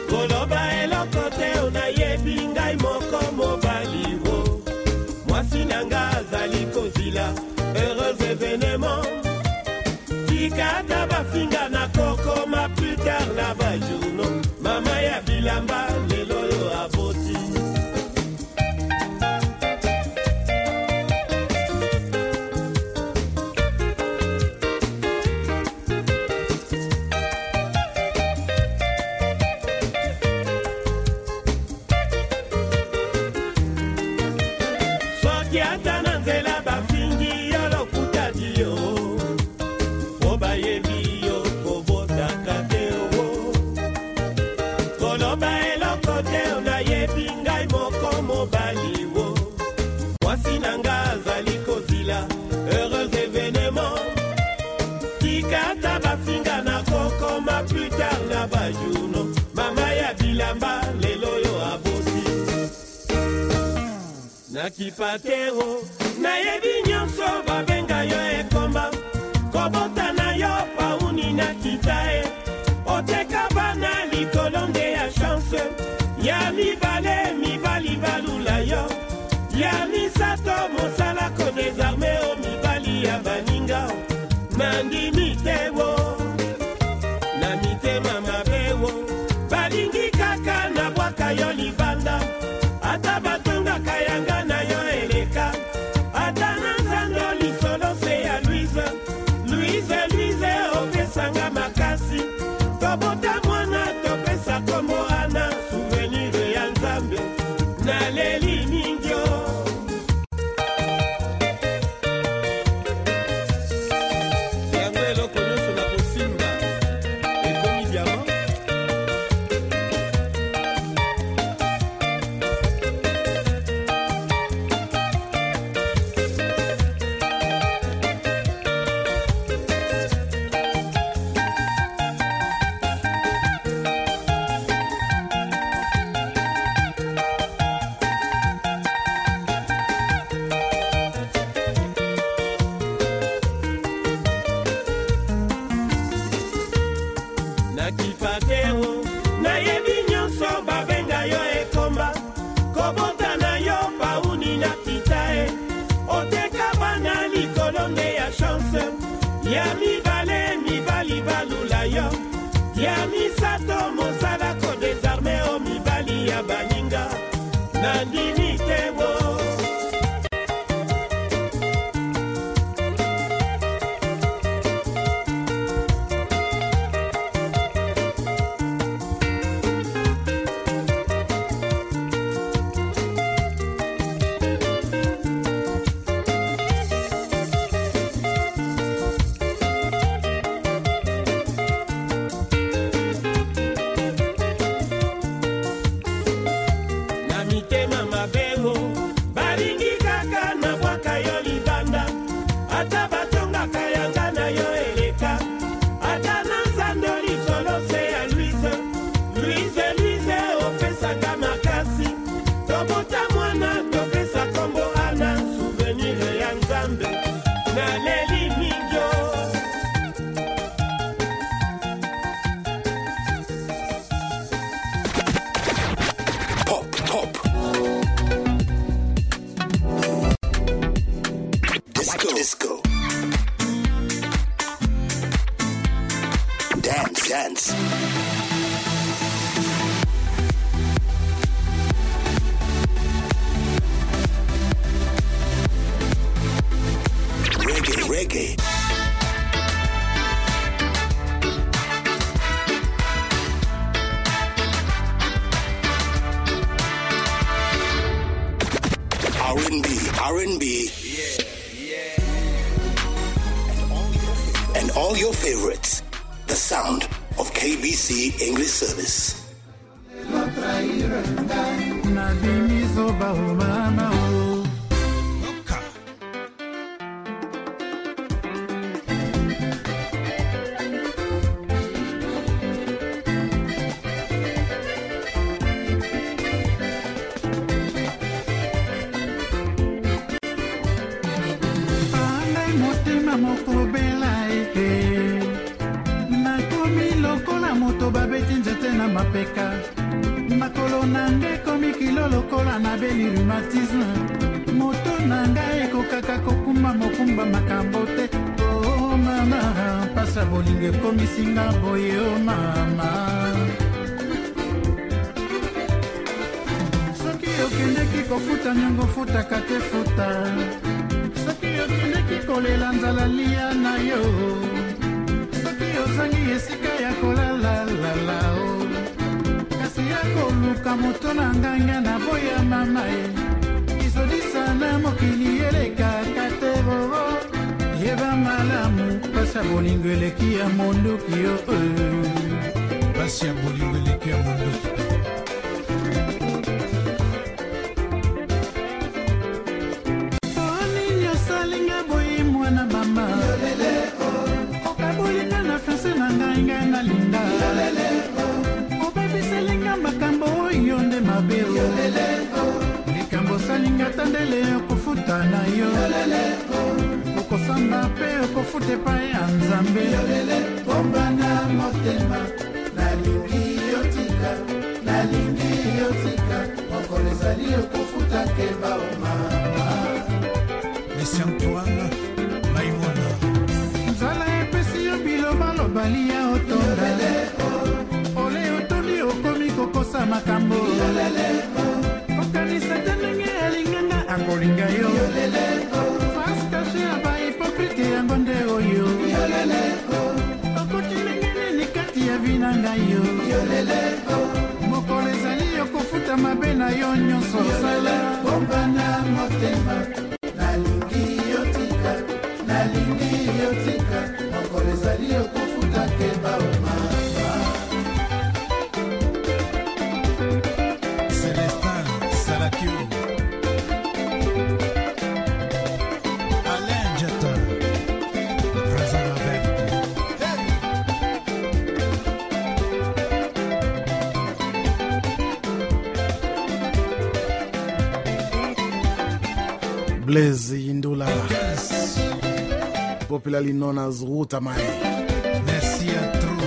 koloba eloko te onayebi ngai moko mobali wo. Mwasi na nga azali kozila heureuse evenema tika ata bafinga na kokoma plus tard na bajourno mama ya nakipa te o nayebi nyonso babenga yo ekomba. Kobota na yo pauni nakita e oteka bana likolo nde ya chance. Ya mibale mibali balula yo. Ya misato mosala kodesarme o mibali ya baninga. Nandimi te wo na mitema mabe wo balingi kaka na bwaka yo nakomi lokola moto babeti nzete na mapeka. Makolo na ngai ekomi kilo lokola nabeli rhumatisme. Moto na ngai ekokaka kokuma mokumba makambo te. O mama mpasa bolingo ekomisinga boye o mama. Soki okendeki kofuta nyongo futaka te futa. Soki okendeki kolela nzala lia na yo ozangi esika ya kolalalala o. Kasi ya koluka moto na nganga na boya mama e. Izodisa na mokili elekaka te roro yeba malamu pasi ya bolingo eleki ya monduki yo pasi ya bolingo eleki ya monduki osalinga ta okofuta ndele okofuta na yo. Okosamba mpe okofuta epai ya nzambe. Bomba na motema. Nalingi yotika nalingi yotika mokolo ezali okofuta keba omama mesi antoine maimona nzala epesi yo bilobaloba liya otonda. Ole otondi okomi kokosa makambo akolinga yo. Faskashe ya bahipokrite yango nde oyo. Okoti ndenge nini kati ya vi na ngai yo. Mokolo ezali yokofuta mabe na yo nyonso. Osala bomba na motema Blaise Yindula, popularly known as Wuta Mayi. Merci à trop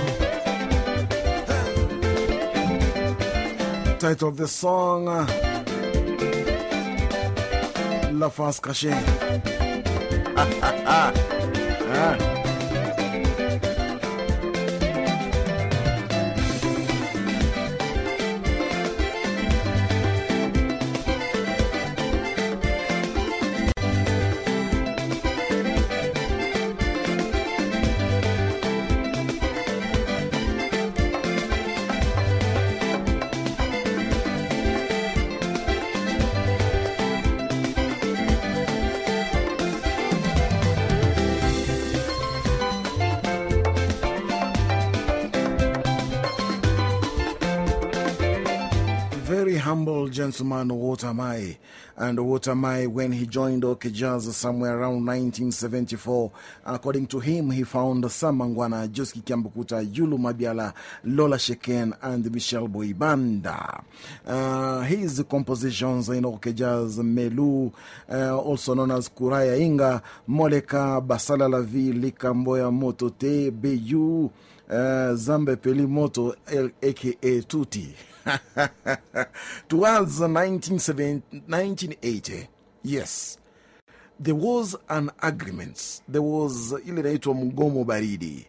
Title of the song uh, La Face Cachée. [LAUGHS] gentleman, Wuta Mayi. And Wuta Mayi, when he joined OK Jazz somewhere around 1974, according to him, he found Sam Mangwana, Joski Kiambukuta, Youlou Mabiala, Lola Checain, and Michel Boyibanda. Uh, his compositions in OK Jazz, Melu, uh, also known as Kuraya Inga, Moleka, Basala La Vie, Likamboya Motote, Beyu, uh, Zambe Pelimoto, aka Tuti. [LAUGHS] Towards 1970 1980, yes, there was an agreement. There was ile inaitwa mgomo baridi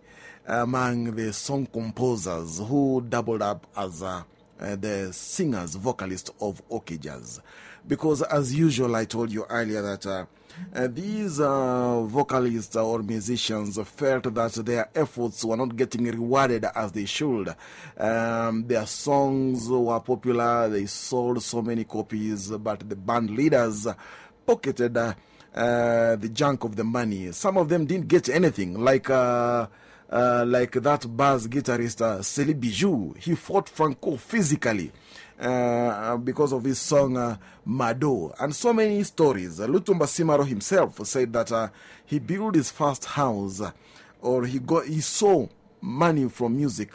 among the song composers who doubled up as uh, the singers, vocalists of OK Jazz. Because, as usual, I told you earlier that uh, these uh, vocalists or musicians felt that their efforts were not getting rewarded as they should. Um, their songs were popular, they sold so many copies, but the band leaders pocketed uh, the junk of the money. Some of them didn't get anything, like. Uh, uh, like that bass guitarist uh, Celi Bitsou, he fought Franco physically uh, because of his song uh, Mado, and so many stories. Uh, Lutumba Simaro himself said that he built his first house, or he got he saw money from music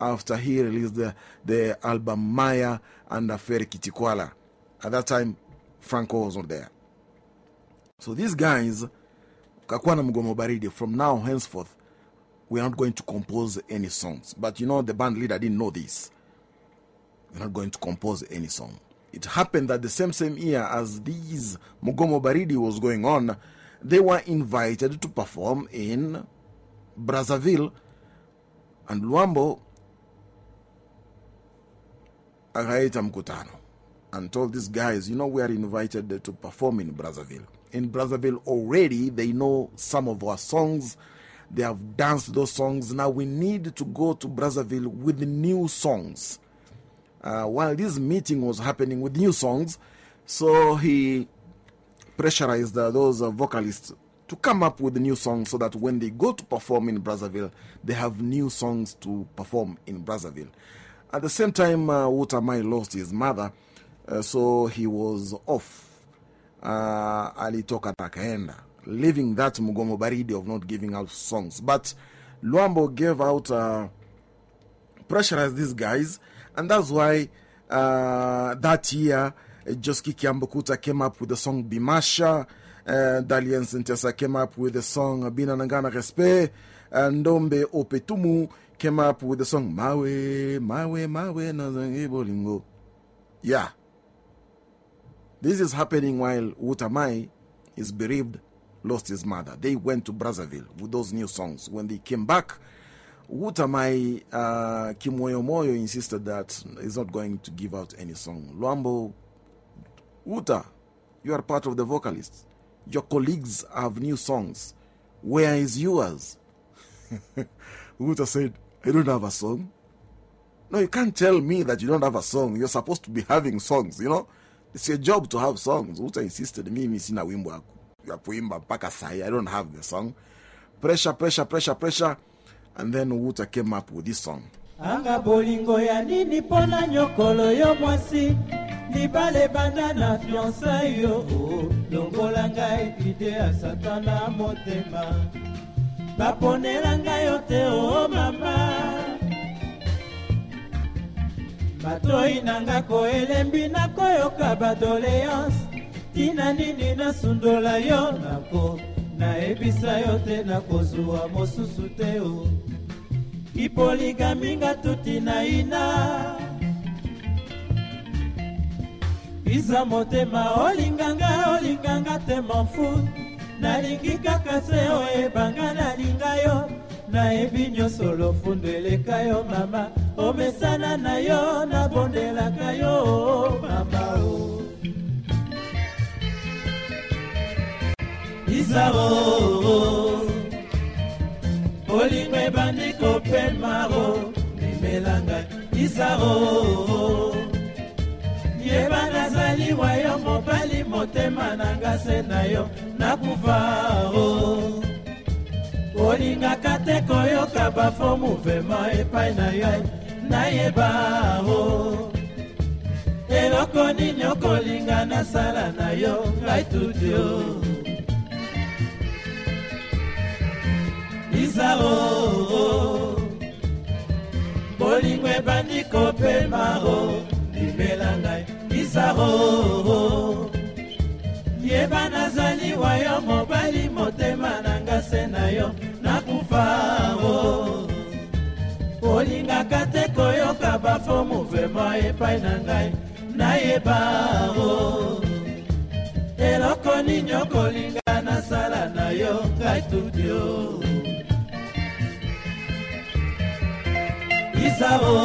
after he released the, the album Maya and Affair Kitikwala. At that time, Franco was not there. So these guys, Kakwana Mgomo Baridi, from now henceforth, we're not going to compose any songs. But you know, the band leader didn't know this. We're not going to compose any song. It happened that the same same year as these Mugomo Baridi was going on, they were invited to perform in Brazzaville, and Luambo akaita mkutano and told these guys, you know, we are invited to perform in Brazzaville. In Brazzaville already, they know some of our songs. They have danced those songs. Now we need to go to Brazzaville with new songs. Uh, while this meeting was happening with new songs, so he pressurized uh, those uh, vocalists to come up with new songs so that when they go to perform in Brazzaville, they have new songs to perform in Brazzaville. At the same time, uh, Wuta Mayi lost his mother, uh, so he was off. Uh, alitoka takaenda, leaving that Mugomo Baridi of not giving out songs. But Luambo gave out, uh, pressurized these guys, and that's why uh, that year Uh, Joski Kiambukuta came up with the song Bimansha. Uh, Dalienst Ntesa came up with the song Bina Nangana Respe. And Ndombe Opetum came up with the song Mawe, Mawe, Mawe, Nazange Bolingo. Yeah. This is happening while Utamai is bereaved, lost his mother. They went to Brazzaville with those new songs. When they came back, Utamai uh, Kimoyo Moyo insisted that he's not going to give out any song. Luambo, Uta, you are part of the vocalists. Your colleagues have new songs. Where is yours? [LAUGHS] Uta said, I don't have a song. No, you can't tell me that you don't have a song. You're supposed to be having songs, you know? It's your job to have songs. Uta insisted, mimi sina wimbo ya ku- ya kuimba mpaka sai. I don't have the song. Pressure, pressure, pressure, pressure. And then Uta came up with this song. anga bolingo ya nini mpo na nyokolo yo mwasi? Libala ebanda na fiançai yo. O longola ngai ide ya satan na motema. Baponela ngai yo te o mama. Matoi na nga ko elembi nakoyoka badoléance. Tina nini nasundola yo nako nayebisa yo te nakozwa mosusu te o ipoligaminga tuti na ina. Biza motema olinganga olinganga te manfu nalingi kaka se oyebanga nalinga yo. Nayebi nyonso lofundo eleka yo mama. Omesana na yo nabondelaka yo mama o. Izaro olingo ebandi kopemaro limela ngai izaro yeba nazali wa yo mobali motema na nga se na yo nakufaro olingaka te koyoka bafomu vema epai na yo nayebaro eloko nini okolinga nasala na yo ngai tudio izaro bolingo ebandi kopemaro limela ngai. Izaro yeba nazali wa yo mobali motema na nga se na yo nakufaro olingaka te koyoka bafomu vema epai na ngai. Nayebaro eloko nini okolinga nasala na yo ngai tudio izaro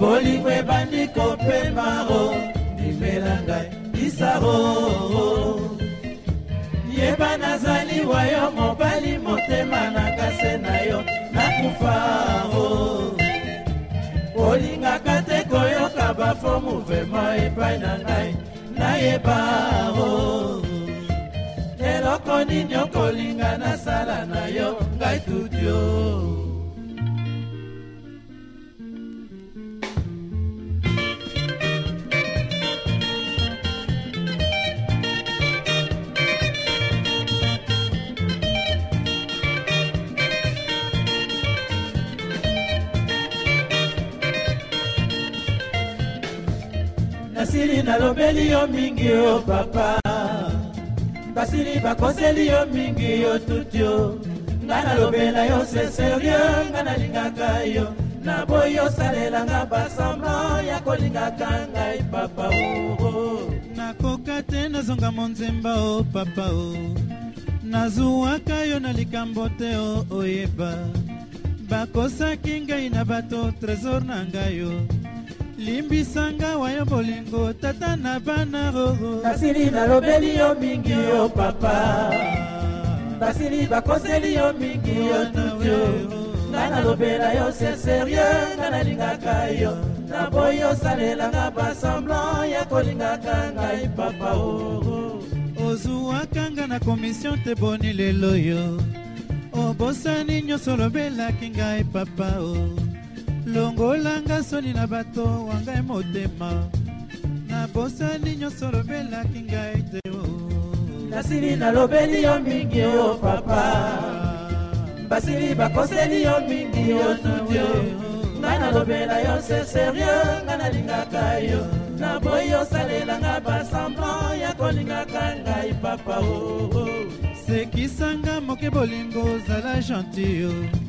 bolingo ebandi kopemaro limela ngai izaro yeba nazali wa yo mobali motema na nga se na yo nakufaro olingaka te koyoka bafomu vema epai na ngai nayebaro eloko nini okolinga nasala na yo ngai tudio nasili nalobeli yo mingi o papa. Basili bakoseli yo mingi yo tutio nga nalobela yo se serie nga nalingaka yo. Naboyi osalelanga basambla ya kolingaka ngai papa oo nakoka te nazonga monzemba o papa o nazuwaka yo na likambo te o oyeba. Bakosaki ngai na bato trésor na ngai yo limbisanga wa yo bolingo tata na bana roro. Nasili nalobeli yo mingi yo papa. Basili bakoseli yo mingi yo tutio nga nalobela yo se serie nga nalingaka yo. Naboyi osalelanga basemblan ya kolingaka ngai papa oo ozuwaka nga na komission te boni lelo yo. Obosani nyonso olobelaki ngai papa o longolanga soni na bato wa ngai motema. Nabosani nyonso olobelaki ngai te o nasili nalobeli yo mingi yo papa. Basili bakoseli yo mingi yo tutio ngai nalobela yo se sérieux ngai nalingaka yo. Naboyi osalelanga basemblan ya kolingaka ngai papa oo sekisanga moke bolingo ozala gentil o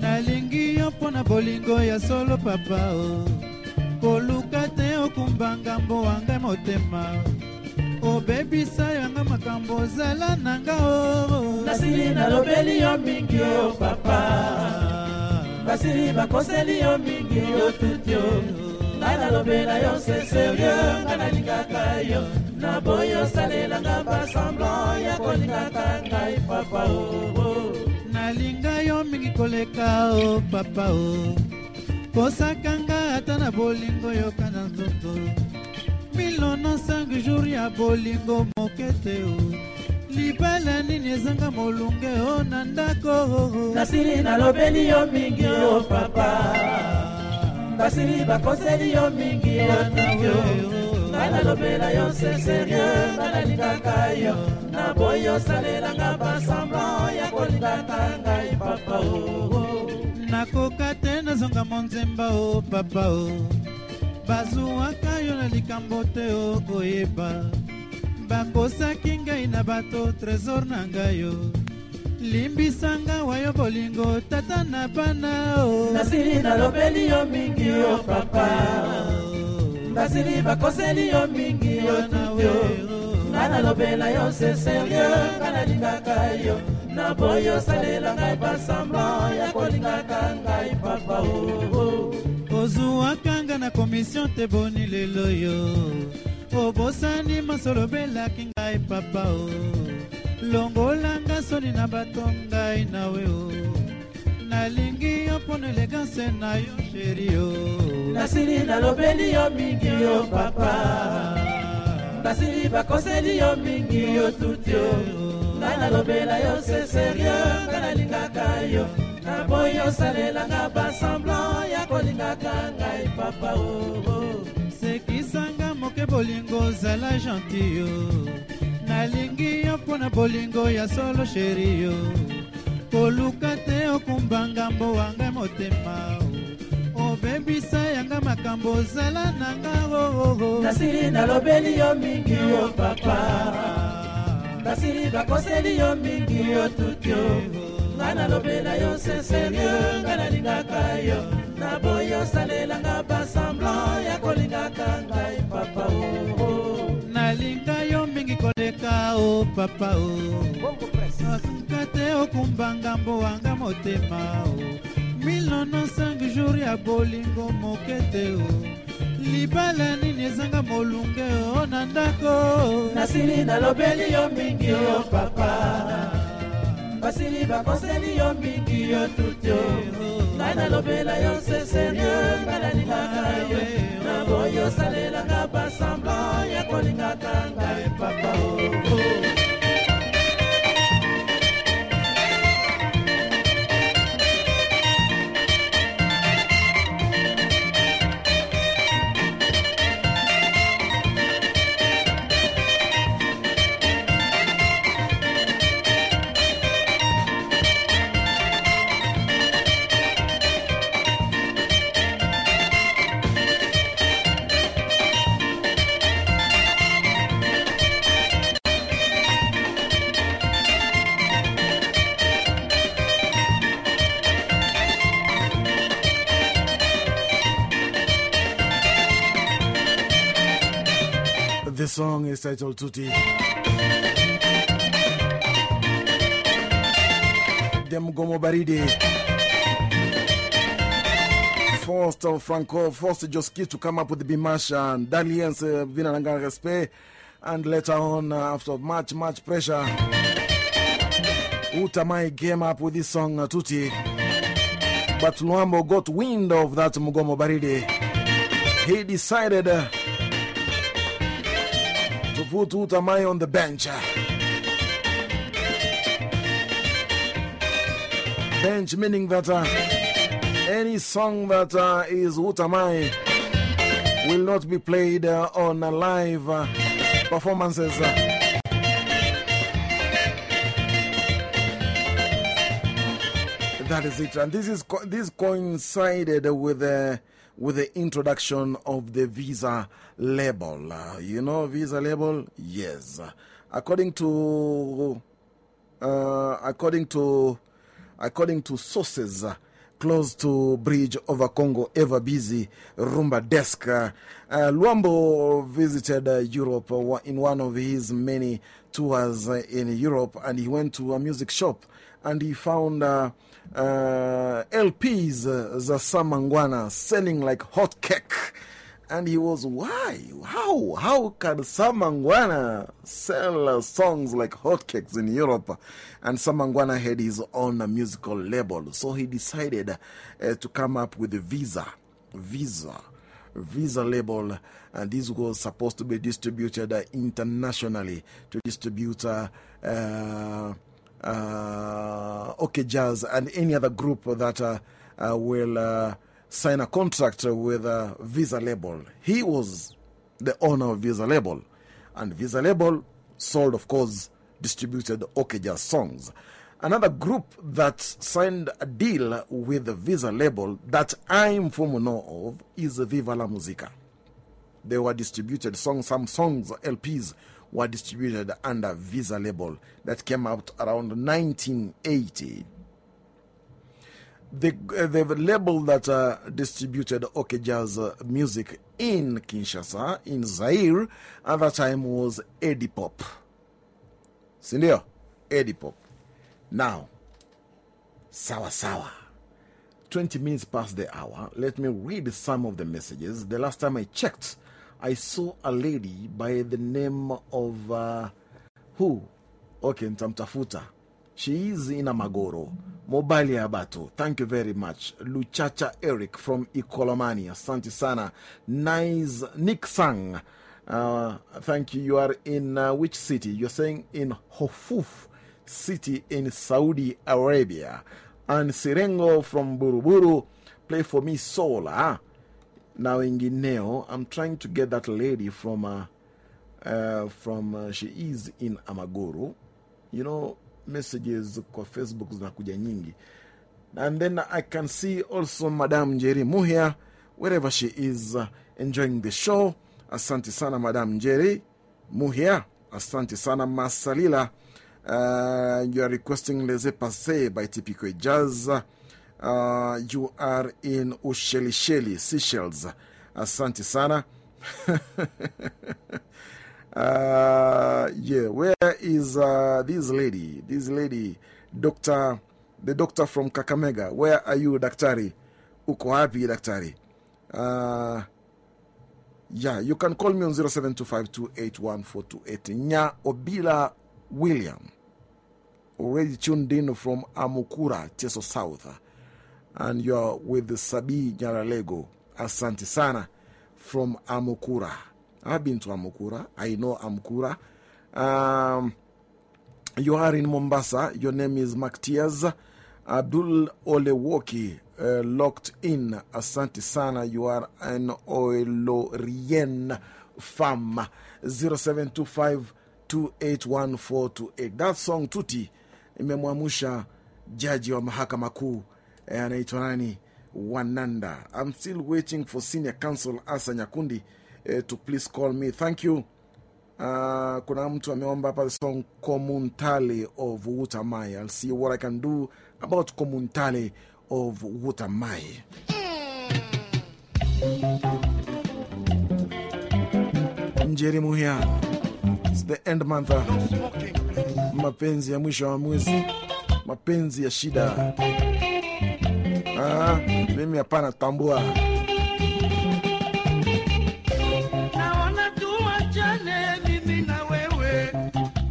nalingi yo mpo na bolingo ya solo papa o. Koluka te okumba ngambo wangai motema. Obebisa yanga makambo ozala nanga o. Nasili nalobeli yo mingi o papa. Basili bakoseli yo mingi o tuti o. Ngai nalobela yo se sérieux ngai nalingaka yo. Naboyi osalelanga basemblan ya kolingaka ngai papa o. nalinga yo mingi koleka o papa o. Kosakanga ata na bolingo yoka na nzoto. Milono 5 jour ya bolingo moke te o. Libala nini ezanga molunge o na ndako nasili nalobeli yo mingi o papa. Basili bakoseli yo mingi o tuki ngai nalobela yo se sérieux ngai nalingaka yo. Naboyi osalelanga basemblan ya kolingaka ngai papa o nakoka te nazonga monzemba o papa o bazwwaka yo na likambo te o koyeba. Bakosaki ngai na bato trésor na ngai yo limbisanga wa yo bolingo tata na bana o nasili nalobeli yo mingi o papa basili bakoseli yo mingi yo tuyo ngai nalobela yo se sérieux ngai nalingaka yo. Naboyi osalela ngai basemblan ya kolingaka ngai papa o. Ozwwaka nga na komisio te boni lelo yo. Obosani masolobelaki ngai papa o. Longolanga soni na bato ngai nawe o nalingi yo mpo na elegance na yo sheri o nasili nalobeli yo mingi yo papa. Basili bakoseli yo mingi yo tuti o ngai nalobela yo se sérieux ngai nalingaka yo. Naboyi osalelanga basemblan ya kolingaka ngai papa o sekisanga moke bolingo ozala gentil yo. Nalingi yo mpo na bolingo ya solo sheri yo koluka te okumba ngambo wangai motema obebisa yanga makambo ozala nanga oo nasili nalobeli yo mingi yo papa. Basili bakoseli yo mingi yo tuti o ngai nalobela yo se sérieux ngai nalingaka yo. Naboyi osalelanga basemblan ya kolingaka ngai papa o nalinga yo mingi koleka o papa o okumba ngambo wanga motema o milono 5 jour ya bolingo moke te o libala nini ezanga molunge o na ndako nasili nalobeli yo mingi yo papa. Basili bakoseli yo mingi yo tuti o ngai nalobela yo se sérieux ngai nalingaka yo. naboyi osalelanga basemblan ya kolingaka ngai papa. O This song is titled Tutti. Demgomo Baridi. Forced uh, Franco, forced Joski to come up with the Bimansha and uh, Vinananga Respect. And later on, uh, after much, much pressure, Utamai came up with this song uh, Tutti. But Luambo got wind of that Mugomo Baridi. He decided. Uh, put Utamai on the bench. Bench meaning that uh, any song that uh, is Utamai will not be played uh, on live performances. That is it. And this, is co- this coincided with the, with the introduction of the Visa label. Uh, you know Visa label? Yes. According to, uh, according to, according to sources, uh, close to Bridge over Congo, ever busy Rumba desk. Uh, uh, Luambo visited Europe in one of his many tours in Europe and he went to a music shop and he found uh, LPs, uh, za Sam Mangwana, selling like hot cake. And he was, why? How? How can Sam Mangwana sell uh, songs like hotcakes in Europe? And Sam Mangwana had his own musical label. So he decided uh, to come up with a Visa. Visa. Visa label. And this was supposed to be distributed internationally to distribute uh, uh, uh, OK Jazz and any other group that uh, uh, will. Uh, sign a contract with a Visa label. He was the owner of Visa label. And Visa label sold, of course, distributed OK Jazz songs. Another group that signed a deal with the Visa label that I'm from know of is Viva la Musica. They were distributed songs, some songs, LPs were distributed under Visa label that came out around 1980 the, uh, the label that uh, distributed OK Jazz uh, music in Kinshasa, in Zaire, at that time was Edipop. Sindio? Edipop. Now, Sawa Sawa. 20 minutes past the hour. Let me read some of the messages. The last time I checked, I saw a lady by the name of uh, who? Okay, Ntamtafuta. She is in Amagoro. Mobile Abato. Thank you very much. Luchacha Eric from Ikolomani. Asante sana. Nice Nick Sang. Uh, thank you. You are in uh, which city? You're saying in Hofuf city in Saudi Arabia. And Sirengo from Buruburu. Play for me Sola. Now wengineo. I'm trying to get that lady from, uh, uh, from uh, she is in Amagoro. You know, messages kwa Facebook zinakuja nyingi. And then I can see also Madam Njeri Muhia, wherever she is uh, enjoying the show. Asante sana Madam Njeri Muhia. Asante sana Masalila. Uh, you are requesting Laissez Passer by Typical Jazz. Uh, you are in Ushelisheli, Seychelles. Asante sana. [LAUGHS] Uh, yeah, where is uh, this lady? This lady, Doctor, the doctor from Kakamega. Where are you, Daktari? Uko happy, Daktari? Uh, yeah, you can call me on 0725281428. Nya Obila William, already tuned in from Amukura, Teso South. And you're with Sabi Nyaralego, Asante Sana from Amukura. I've been to Amukura. I know Amukura. Um, you are in Mombasa. Your name is Maktiaz. Abdul Olewoki, uh, locked in. Asante Sana. You are an Oilorien farm. 0725 281428. That song Tuti imemwamusha jaji wa mahakama kuu eh, anaitwa nani? Wananda. I'm still waiting for senior counsel Asa Nyakundi eh, to please call me. Thank you. Uh, kuna mtu ameomba hapa song Komuntale of Wutamai. I'll see what I can do about Komuntale of Wutamai. Njeri Muhia. It's the end month. Mapenzi ya mwisho wa mwezi. Mapenzi ya shida. Ah, mimi hapana tambua. naona tuachane mimi na wewe,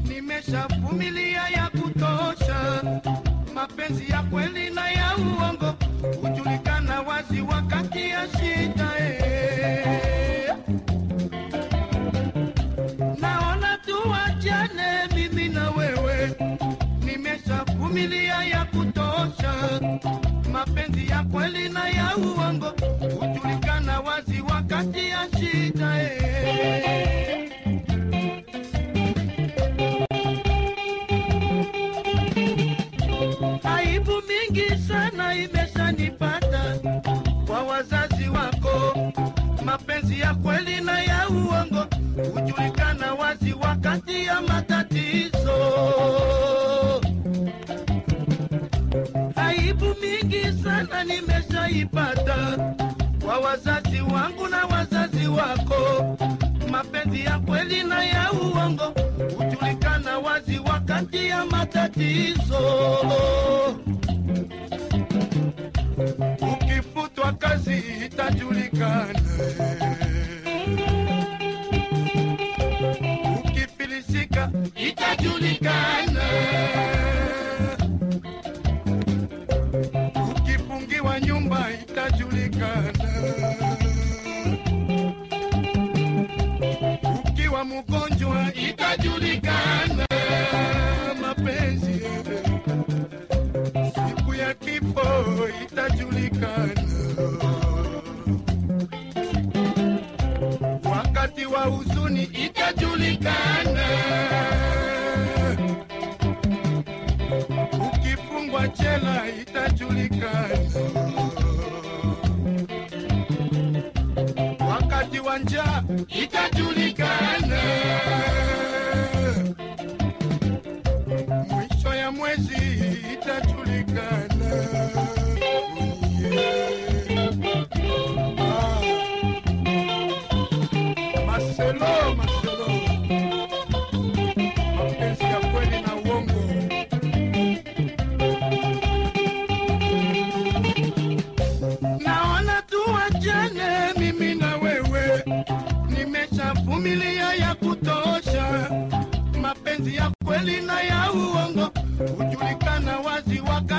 nimeshavumilia uongo hujulikana wazi wakati ya shida eh. Aibu mingi sana imeshanipata kwa wazazi wako, mapenzi ya kweli na ya uongo hujulikana wazi wakati ya matata maana nimeshaipata kwa wazazi wangu na wazazi wako. Mapenzi ya kweli na ya uongo hujulikana wazi wakati ya matatizo. Ukifutwa kazi itajulikana, ukifilisika itajulikana. wakati wa huzuni itajulikana. Ukifungwa jela itajulikana. Wakati wa njaa itajulikana.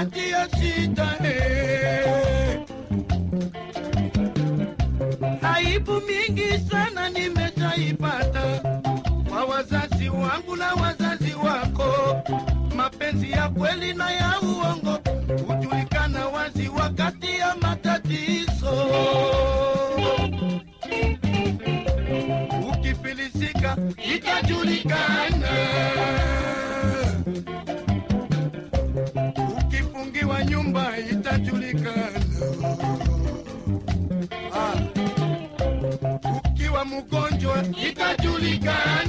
Hatiyosita. Eh. Aibu mingi sana nimeshaipata kwa wazazi wangu na wazazi wako, mapenzi ya kweli na ya uongo hujulikana wazi wakati ya matatizo. Ukifilisika itajulikana República.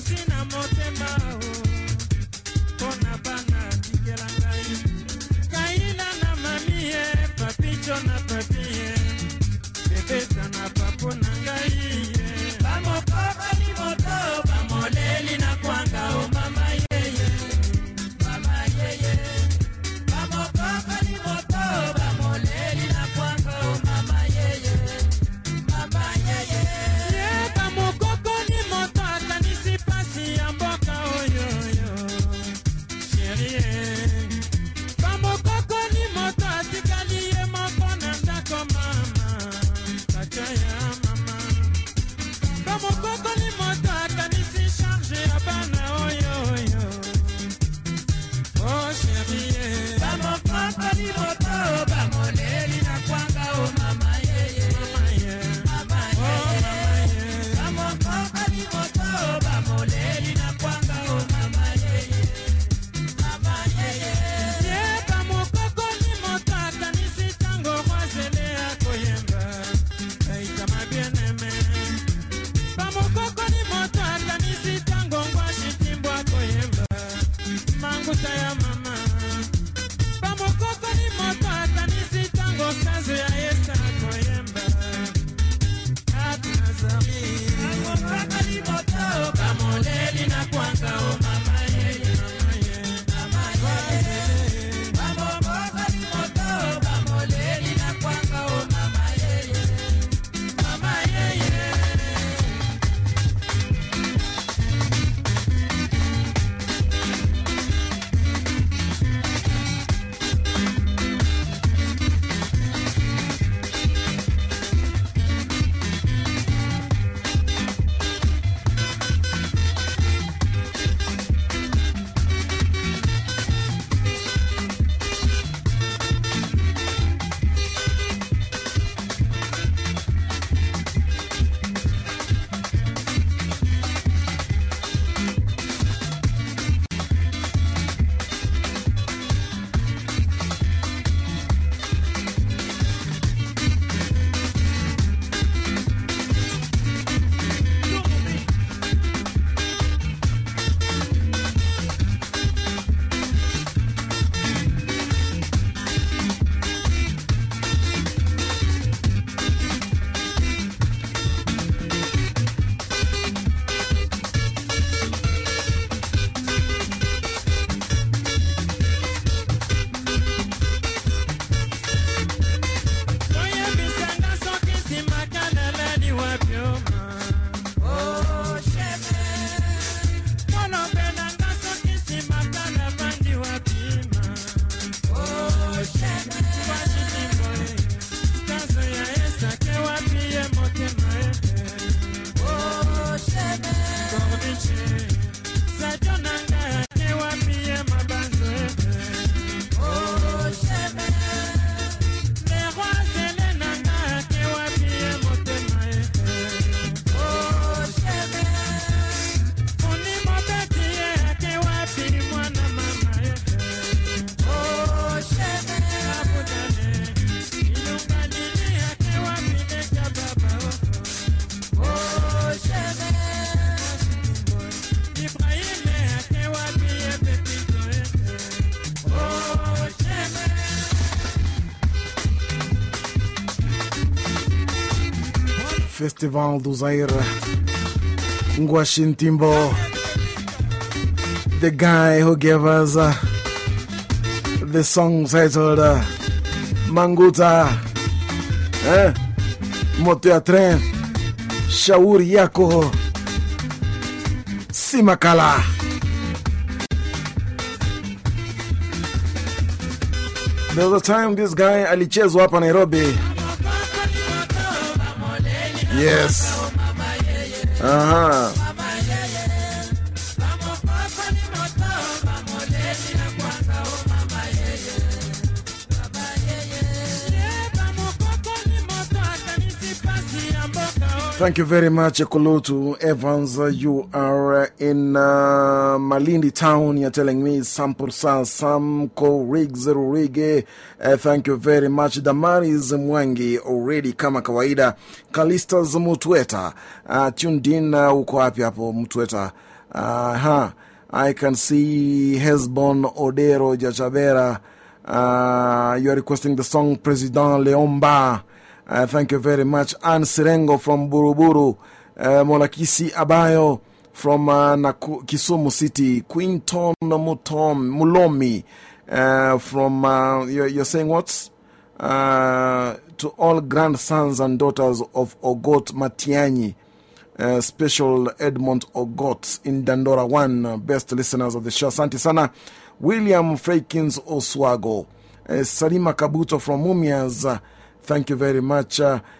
susi na motema Festival do Zaire. Ngwashintimbo, the guy who gave us uh, the song titled uh, Manguta, eh? Moto tren, shauri yako, Simakala. There was a time this guy alichezwa hapa Nairobi. Yes. Aha. Thank you very much, Kulutu Evans. You are in uh, Malindi town. You're telling me Sampursa, Samko, Riggs, Rige. Uh, thank you very much. Damaris Mwangi, already kama kawaida. Kalistas Mutweta. Uh, tuned in, uh, uko wapi hapo. Uh. I can see Hesbon Odero Jachabera. Uh, you are requesting the song President Leomba. Thank you very much. Anne Sirengo from Buruburu. Uh, Molakisi Abayo from Naku Kisumu City. Quinton Mutom, Mulomi uh, from, uh, you're, you're saying what? Uh, to all grandsons and daughters of Ogot Matiani. Uh, special Edmond Ogot in Dandora 1, uh, best listeners of the show. Asante sana. William Frakins Oswago. Uh, Salima Kabuto from Mumias. Uh, Thank you very much.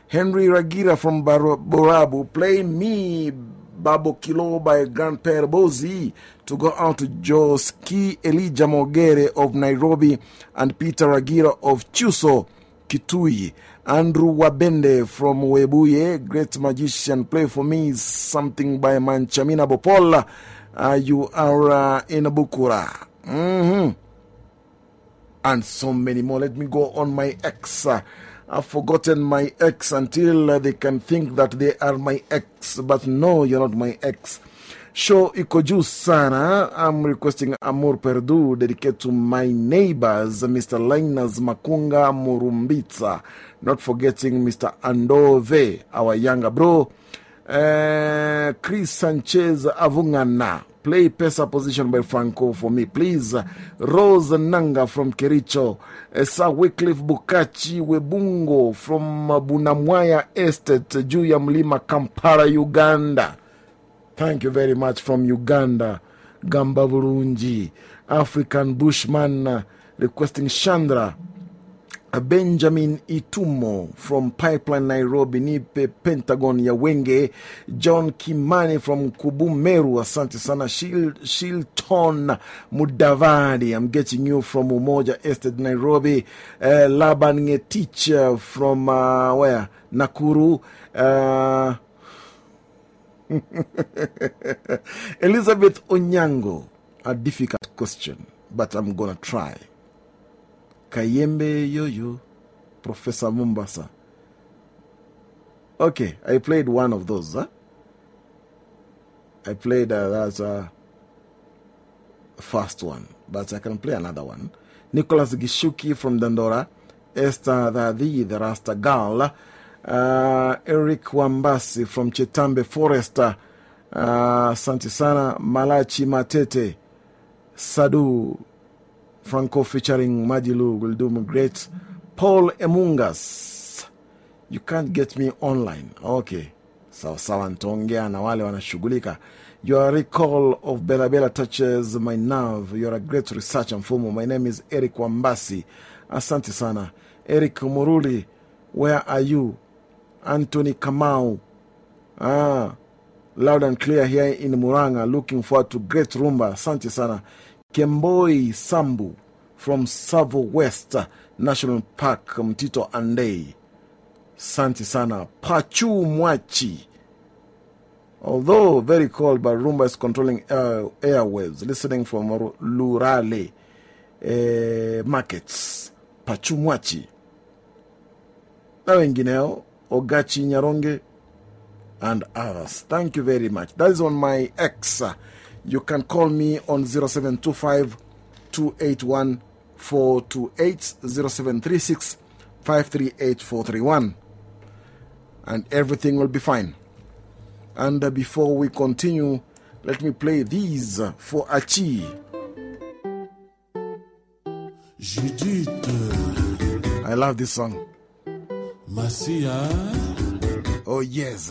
Henry Ragira from Baro Borabu. Play me Babo Kilo by Grandpere Bozi to go out to Joski Elijah Mogere of Nairobi and Peter Ragira of Chuso Kitui. Andrew Wabende from Webuye, great magician. Play for me something by Manchamina Bopola. Uh, you are uh, in Bukura. Mm -hmm. And so many more. Let me go on my ex. Uh, I've forgotten my ex until they can think that they are my ex. But no, you're not my ex. Show iko juu sana. I'm requesting Amor Perdu dedicated to my neighbors, Mr. Linus Makunga Murumbitsa. Not forgetting Mr. Andove, our younger bro. Uh, Chris Sanchez Avungana. Play Pesa position by Franco for me, please. Rose Nanga from Kericho. Sir Wycliffe Bukachi Webungo from Bunamwaya Estate, juu ya mlima Kampala, Uganda. Thank you very much from Uganda. Gamba Burunji. African Bushman requesting Chandra. Benjamin Itumo from Pipeline Nairobi, Nipe Pentagon ya Wenge, John Kimani from Kubumeru, asante sana, Shil, Shilton Mudavadi, I'm getting you from Umoja Estate Nairobi, uh, Laban Ngetich from uh, where? Nakuru, uh, [LAUGHS] Elizabeth Onyango, a difficult question, but I'm gonna try. Kayembe Yoyo, Professor Mombasa. Okay, I played one of those. Huh? I played uh, that uh, first one, but I can play another one. Nicholas Gishuki from Dandora, Esther Dadi, the Rasta Girl, uh, Eric Wambasi from Chetambe Forester, uh, Santisana, Malachi Matete, Sadu. Franco featuring Madilu will do great. Paul Emungas. You can't get me online. Okay. Sawa sawa, nitaongea na wale wanashughulika. Your recall of Bella Bella touches my nerve. You're a great researcher mfumo. My name is Eric Wambasi. Asante sana. Eric Muruli, where are you? Anthony Kamau. Ah, loud and clear here in Muranga. Looking forward to great rumba. Asante sana. Kemboi Sambu from Savo West National Park, Mtito Andei. Santi sana. Pachu Mwachi. Although very cold, but Rumba is controlling uh, airwaves. Listening from Lurale eh, markets. Pachu Mwachi. Na wengineo, Ogachi Nyaronge and others. Thank you very much. That is on my X. You can call me on 0725 281 428 0736 538 431. And everything will be fine. And uh, before we continue, let me play these for Achi. Judith. I love this song. Masia. Oh, yes.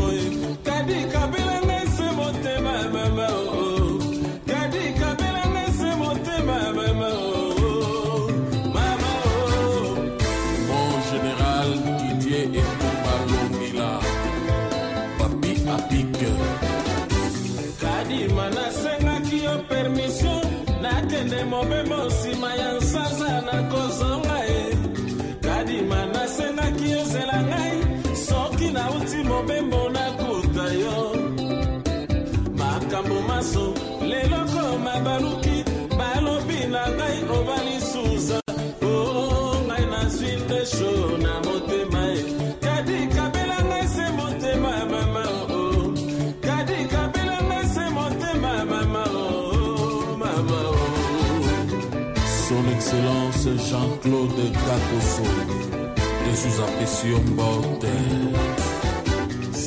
tozapesi yo mbote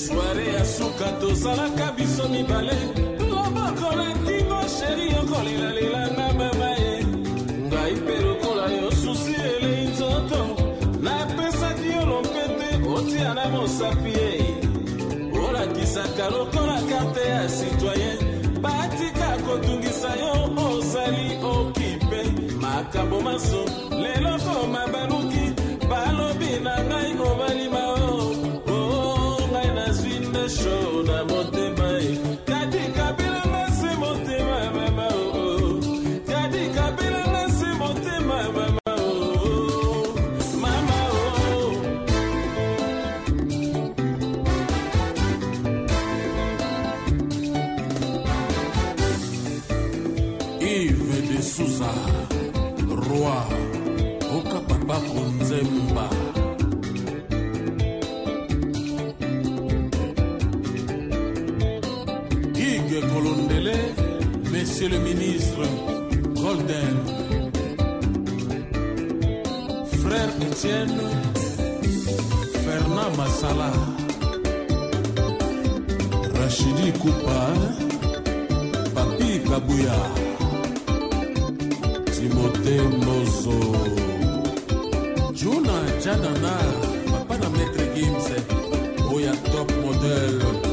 soare ya suka tozalaka biso mibale lobokola ntingo sheri yokolelalela na mama ye ngai mpe lokola yo susi elei nzoto napesaki yo lompete otia na mosapi ye olakisaka lokola karte ya sitwayen batika kotungisa yo ozali okipe makambo maso leloko mabano Monsieur le ministre Golden, frère Étienne, Fernand Massala, Rachidi Koupa, Papi Kabouya, Timothée Mozo, Juna Janana, Papa na Maître Gims, Oya Top Modèle.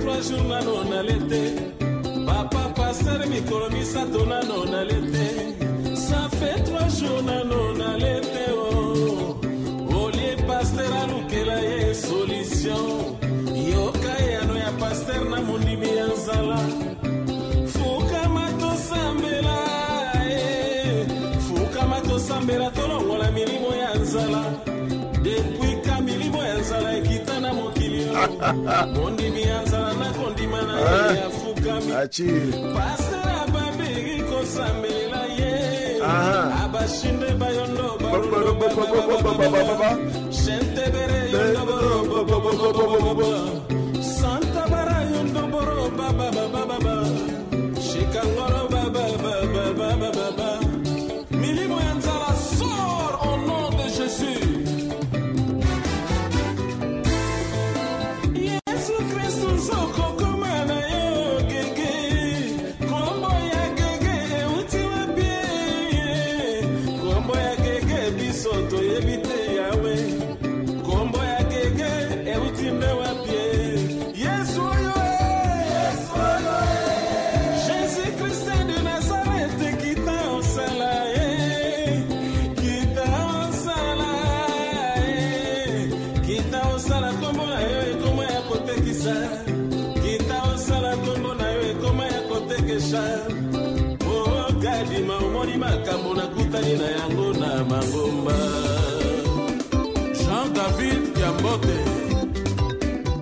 trois jours nano nale te papa paster mikolo misato nano nale te ça fait trois jours nano nale te oh. olie paster alukela ye solution. Yoka eyano ya paster na mondimi ya nzala. Fukama tosambela e eh. fukama tosambela tolongola milimo ya nzala. Depuis ka milimo ya nzala ekita na mokili oh. [LAUGHS] mondimi ya aci abashinde bayondo balulobababa shentebere yondo borobobobobobobo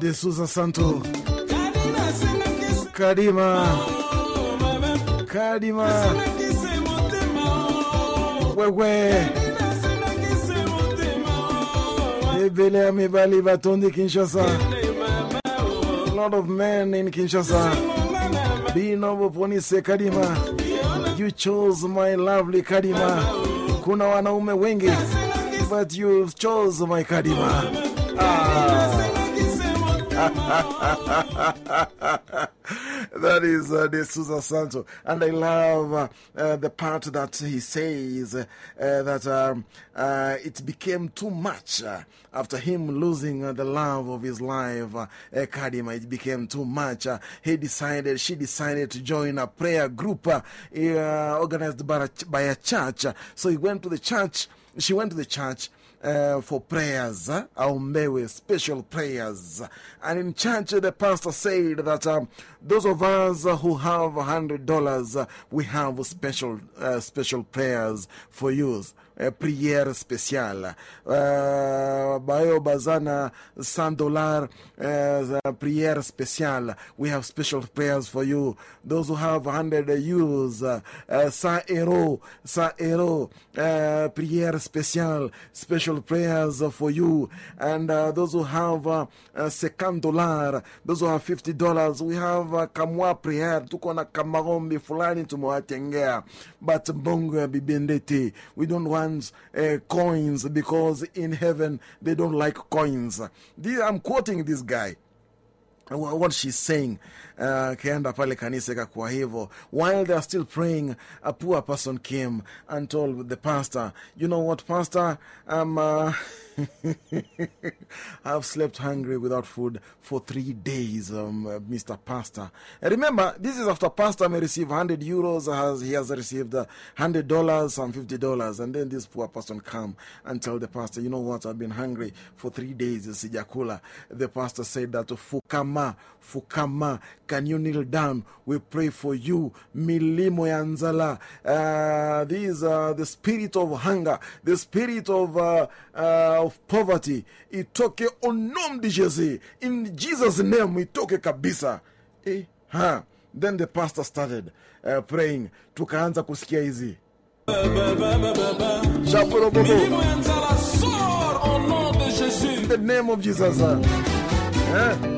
De Souza Santo. Kadima. Kadima. Wewe. Ebele ya mibali batondi Kinshasa. A lot of men in Kinshasa. Binobo Ponise Kadima. You chose my lovely Kadima. Kuna wanaume wengi. But you chose my Kadima. Ah. [LAUGHS] that is uh, De Souza Santo. And I love uh, uh, the part that he says uh, that um, uh, it became too much after him losing the love of his life, Kadima. It became too much. He decided, she decided to join a prayer group organized by a, by a church. So he went to the church. She went to the church. Uh, for prayers, uh, aombewe, special prayers. And in church, the pastor said that um, those of us who have $100, uh, we have special, uh, special prayers for you. Uh, prière spéciale. Uh, Bayo Bazana, 100 dollars, uh, prière spéciale. We have special prayers for you. Those who have 100 euros, uh, uh, 100 euros, 100 euros, prière spéciale, special prayers for you. And those who have uh, uh, 50 dollars, those who have 50 dollars, we have kamwa prayer. Tuko na kamaombi fulani tumewatengea. But bongo bibendete. We don't want uh, coins because in heaven they don't like coins. I'm quoting this guy. What she's saying, uh, kaenda pale kanisa. While they are still praying, a poor person came and told the pastor, You know what, Pastor? Um, uh, [LAUGHS] I've slept hungry without food for three days, um, uh, Mr. Pastor. And remember, this is after Pastor may receive 100 euros, has, he has received uh, $100 and $50. And then this poor person come and tell the pastor, You know what, I've been hungry for three days, sijakula. The pastor said that, Fukama, Fukama, can you kneel down? We pray for you. Milimo Yanzala. Uh, these are the spirit of hunger, the spirit of, uh, uh, of poverty. Itoke onom di Jésus. In Jesus' name, itoke kabisa. Eh, ha. Then the pastor started uh, praying. Tukaanza kusikia hizi. Shapuro bobo. milimo ya nzala sort au nom de jésus In the name of Jesus. eh?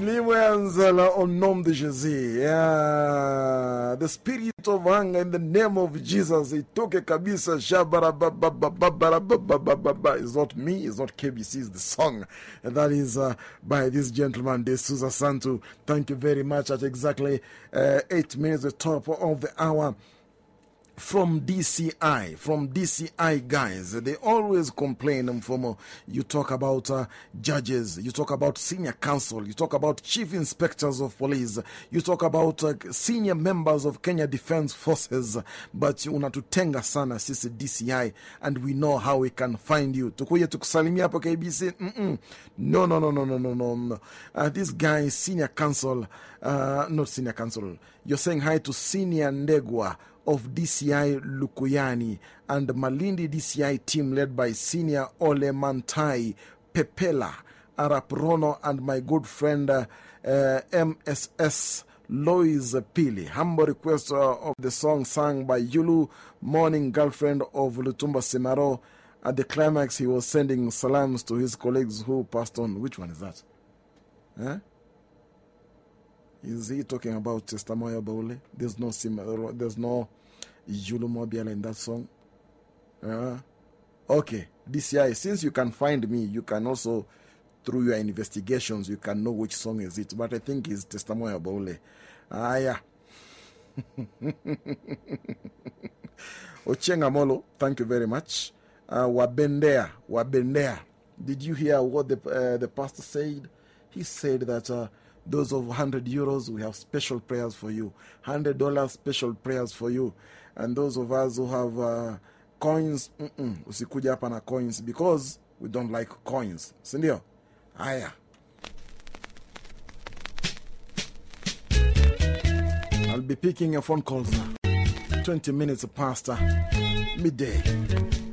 sort au nom de jésus. Yeah. The spirit of hunger in the name of Jesus. Itoke kabisa shabara ba ba ba ba ba ba ba ba ba ba. It's not me, it's not KBC, it's the song. And that is uh, by this gentleman, De Souza Santo. Thank you very much. At exactly uh, eight minutes, the top of the hour. From DCI, from DCI guys, they always complain. From, uh, you talk about uh, judges, you talk about senior counsel, you talk about chief inspectors of police, you talk about uh, senior members of Kenya Defense Forces, but unatutenga sana sisi DCI, and we know how we can find you. Tukuye tukusalimia hapo KBC? No, no, no, no, no, no, no. Uh, this guy senior counsel, not senior counsel. You're saying hi to senior Ndegwa of DCI Lukuyani and Malindi DCI team led by senior Ole Mantai Pepela Arap Rono and my good friend uh, MSS Lois Pili. Humble request uh, of the song sung by Youlou, morning girlfriend of Lutumba Simaro. At the climax, he was sending salams to his colleagues who passed on. Which one is that? Huh? Is he talking about Testamoya Baule? There's no, there's no Youlou Mabiala in that song. Uh, okay, DCI, since you can find me, you can also, through your investigations, you can know which song is it. But I think it's Testamoya Baule. Ah, yeah. [LAUGHS] Ochengamolo, thank you very much. Uh, Wabendea, Wabendea. Did you hear what the uh, the pastor said? He said that uh, those of 100 euros, we have special prayers for you. $100 special prayers for you. And those of us who have uh, coins, usikuja hapa na coins because we don't like coins. Sindio? aya. I'll be picking your phone calls now. 20 minutes past uh, midday.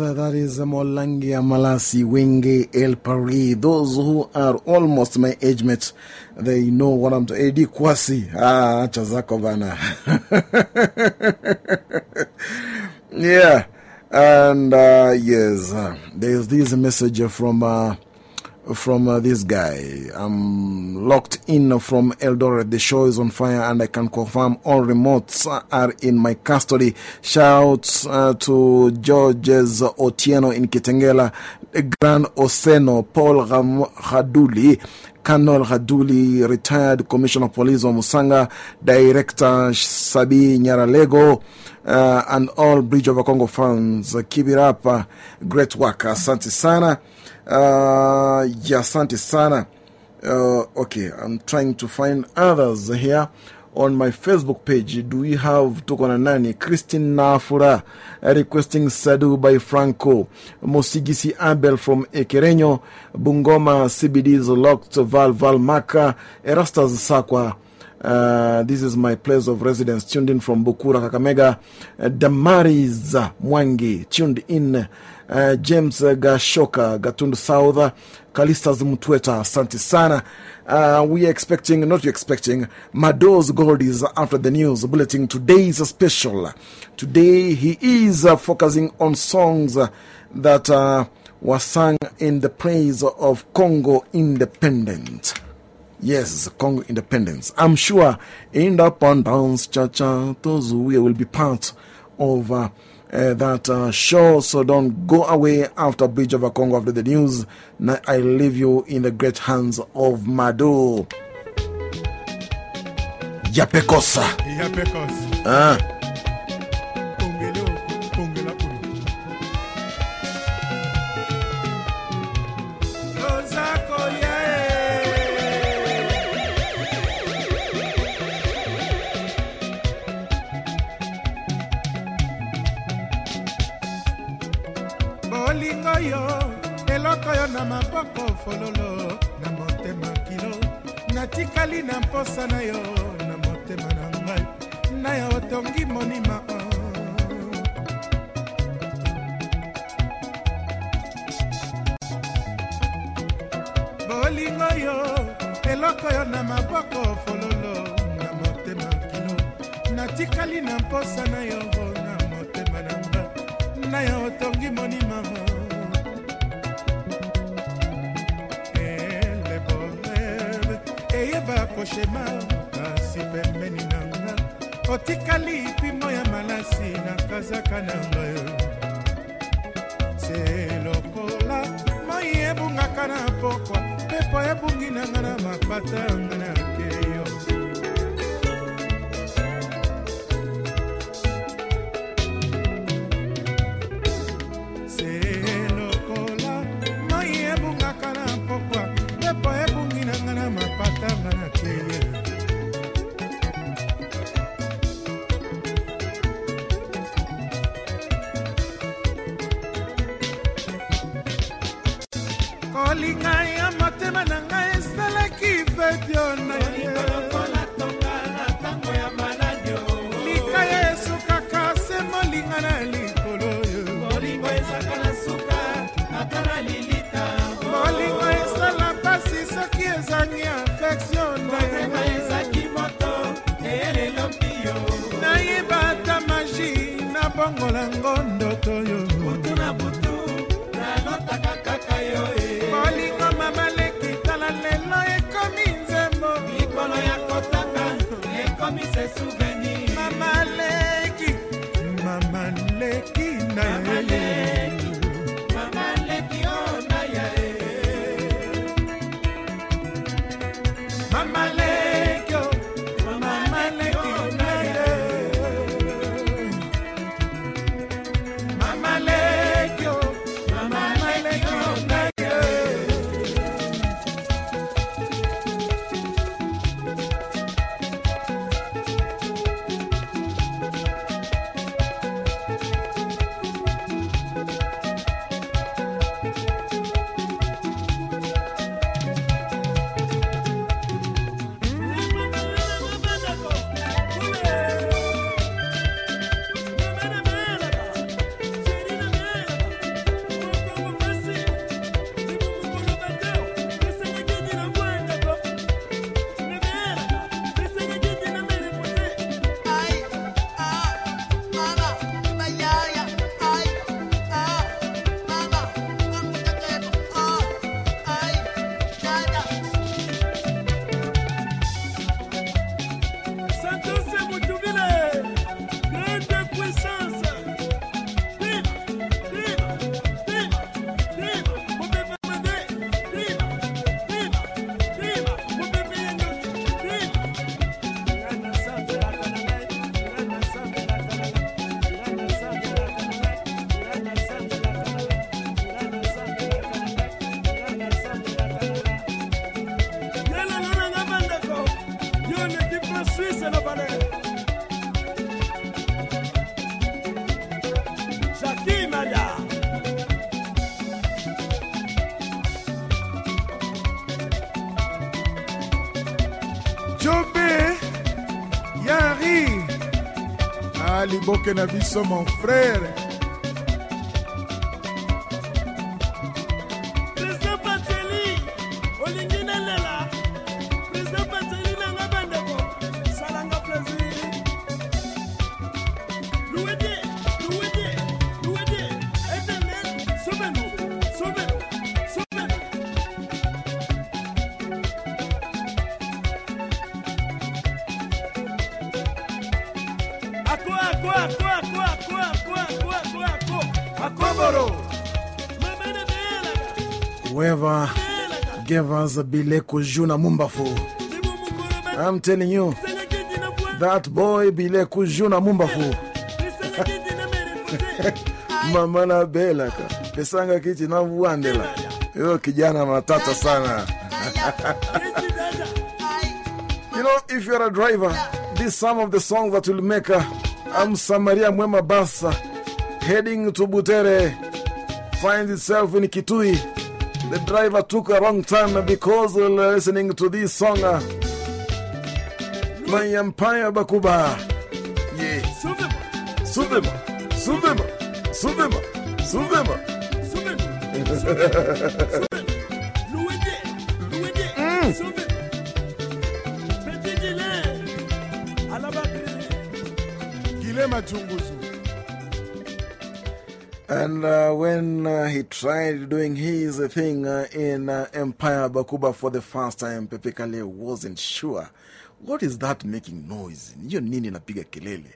That is Molangia Malasi Wenge El Pari. Those who are almost my age mates, they know what I'm talking Eddie Kwasi. Ah, Chazako Bana. [LAUGHS] yeah. And uh, yes, uh, there's this message from. Uh, from uh, this guy. I'm locked in from Eldoret. The show is on fire, and I can confirm all remotes are in my custody. Shouts uh, to Georges Otieno in Kitengela, Grand Oseno, Paul Haduli. Colonel Haduli, retired Commissioner of Police of Musanga, Director Sabi Nyaralego, uh, and all Bridge over Congo fans. Keep it up. Great work. Asante sana. Uh, ya asante sana. Uh, okay, I'm trying to find others here on my Facebook page. Do we have Tukona Nani? Christine Nafura requesting Sadu by Franco. Mosigisi Abel from Ekerenyo Bungoma CBD's locked. Val Maka. Erastas Sakwa. Uh, this is my place of residence. Tuned in from Bukura, Kakamega. Uh, Damaris Mwangi. Tuned in. Uh, James Gashoka, Gatundu South, Kalistas Mutweta, asante sana. Uh, we are expecting, not expecting, Mado's Gold is after the news bulletin. Today is a special. Today he is focusing on songs that uh, were sung in the praise of Congo independence. Yes, Congo independence. I'm sure in the downs, cha cha, those will be part of. Uh, that uh, show. So don't go away after Bridge over Congo after the news. I leave you in the great hands of Mado. Yapekosa. Yapekosa. Ah. Bolingo yo eloko yo na maboko fololo na motema kilo natikali na mposa na yo na motema na ngai na yo otongi monima bolingo yo eloko yo na maboko fololo na motema kilo natikali na mposa na yo na motema na ngai na yo otongi monima eyeba koshema kasi pembeni na nga otikali pimo ya malasi na kazaka na nga se lokola moi ebungaka na pokwa. Mpepo ebungi na nga na mapata nga na aliboke na biso mon frère Mumbafu. I'm telling you, that boy Bileku Djuna Mumbafu. [LAUGHS] Mama na belaka. Pesanga kiti na vuandela. Yo kijana matata sana. [LAUGHS] you know, if you're a driver, these some of the songs that will make uh, I'm Samaria Mwema Basa heading to Butere finds itself in Kitui. The driver took a wrong time because listening to this song. My Empire Bakuba. Yeah. Sudema. Sudema. Sudema. Sudema. Sudema. Mm. Gile machunguzi and uh, when uh, he tried doing his thing uh, in uh, Empire Bakuba for the first time, Pepe Kale wasn't sure. What is that making noise? Hiyo nini napiga kelele?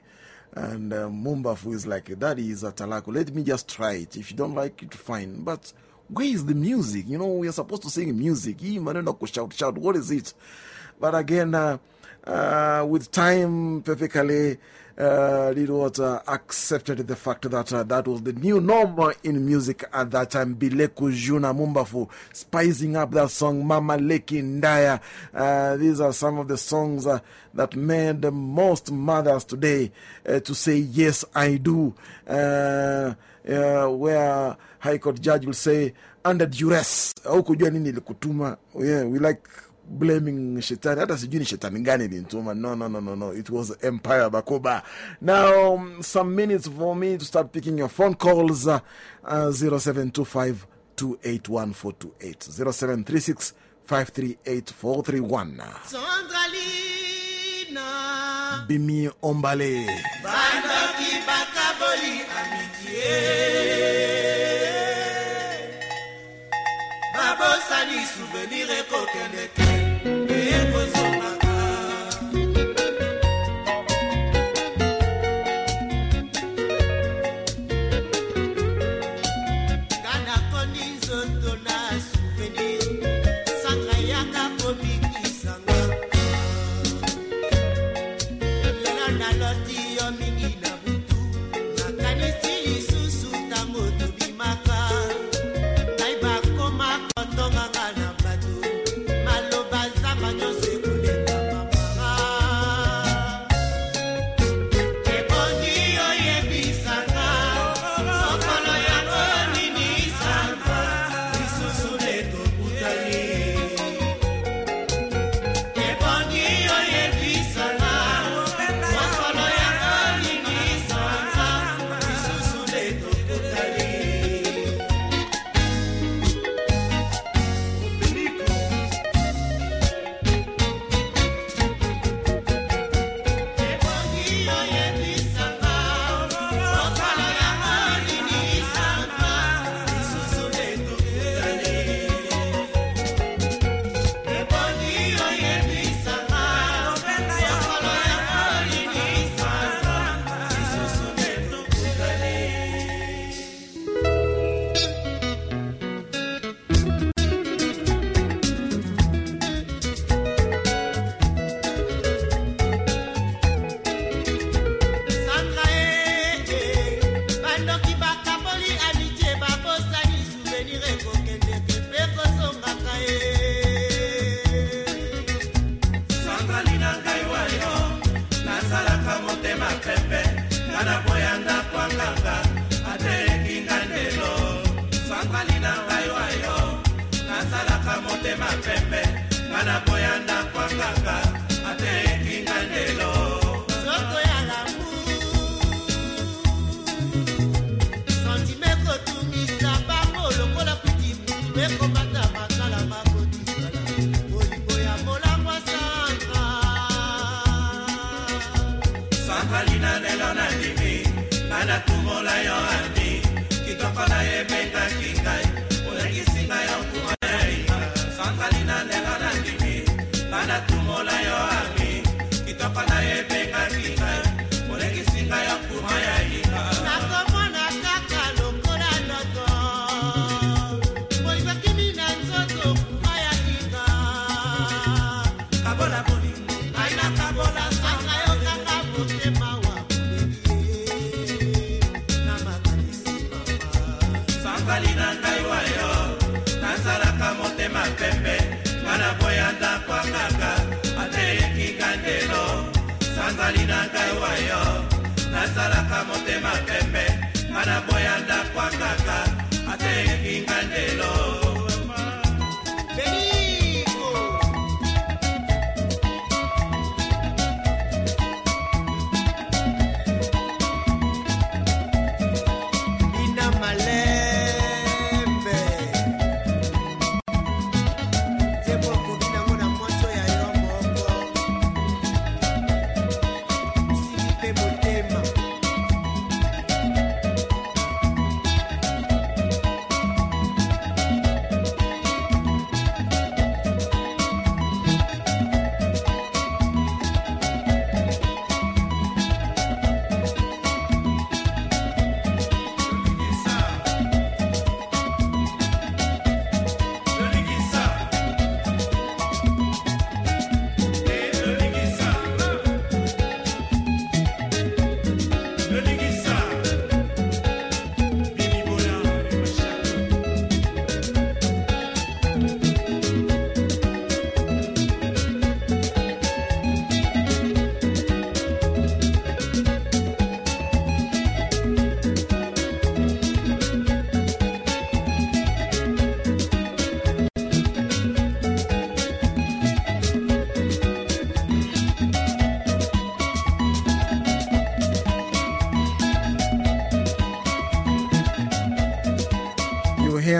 And uh, Mumbafu is like, that is atalaku. Let me just try it. If you don't like it, fine. But where is the music? You know, we are supposed to sing music. Hii maneno ya shout, shout. What is it? But again, uh, with time, Pepe Kale uh, Little uh, accepted the fact that uh, that was the new norm in music at that time. Bileku Juna Mumbafu spicing up that song, Mama Leki Ndaya. Uh, these are some of the songs uh, that made most mothers today uh, to say, Yes, I do. Uh, where High Court judge will say, Under duress. Haukujua nini ilikutuma. Yeah, we like blaming shetani. Hata sijui ni shetani gani ilinituma no, no, no, no, no. it was empire bakuba now um, some minutes for me to start picking your phone calls uh, uh, 0725 281428 0736 538431 bimi ombale. Bakaboli amitie babosani souvenir ekokende te. Ekozongaka. Kana kondi nzoto na souvenir sanga yaka kobikisanga lelo naloti yo mingi na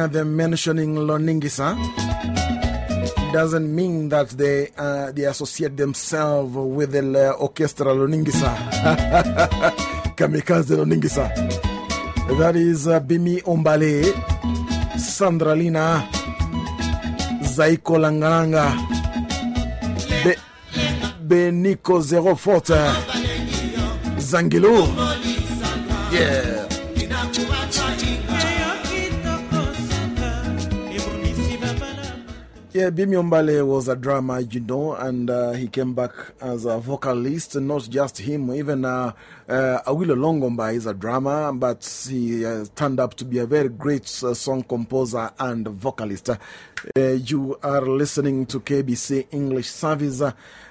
hear them mentioning Loningisa. Doesn't mean that they, uh, they associate themselves with the uh, orchestra Loningisa. [LAUGHS] Kamikaze Loningisa. That is uh, Bimi Ombale, Sandra Lina, Zaiko Langalanga, Be, Beniko 04, Zangilo. Yeah. Yeah, Bimi Ombale was a drummer, you know, and uh, he came back as a vocalist. Not just him, even uh, uh, Awilo Longomba is a drummer, but he uh, turned up to be a very great uh, song composer and vocalist. You are listening to KBC English Service,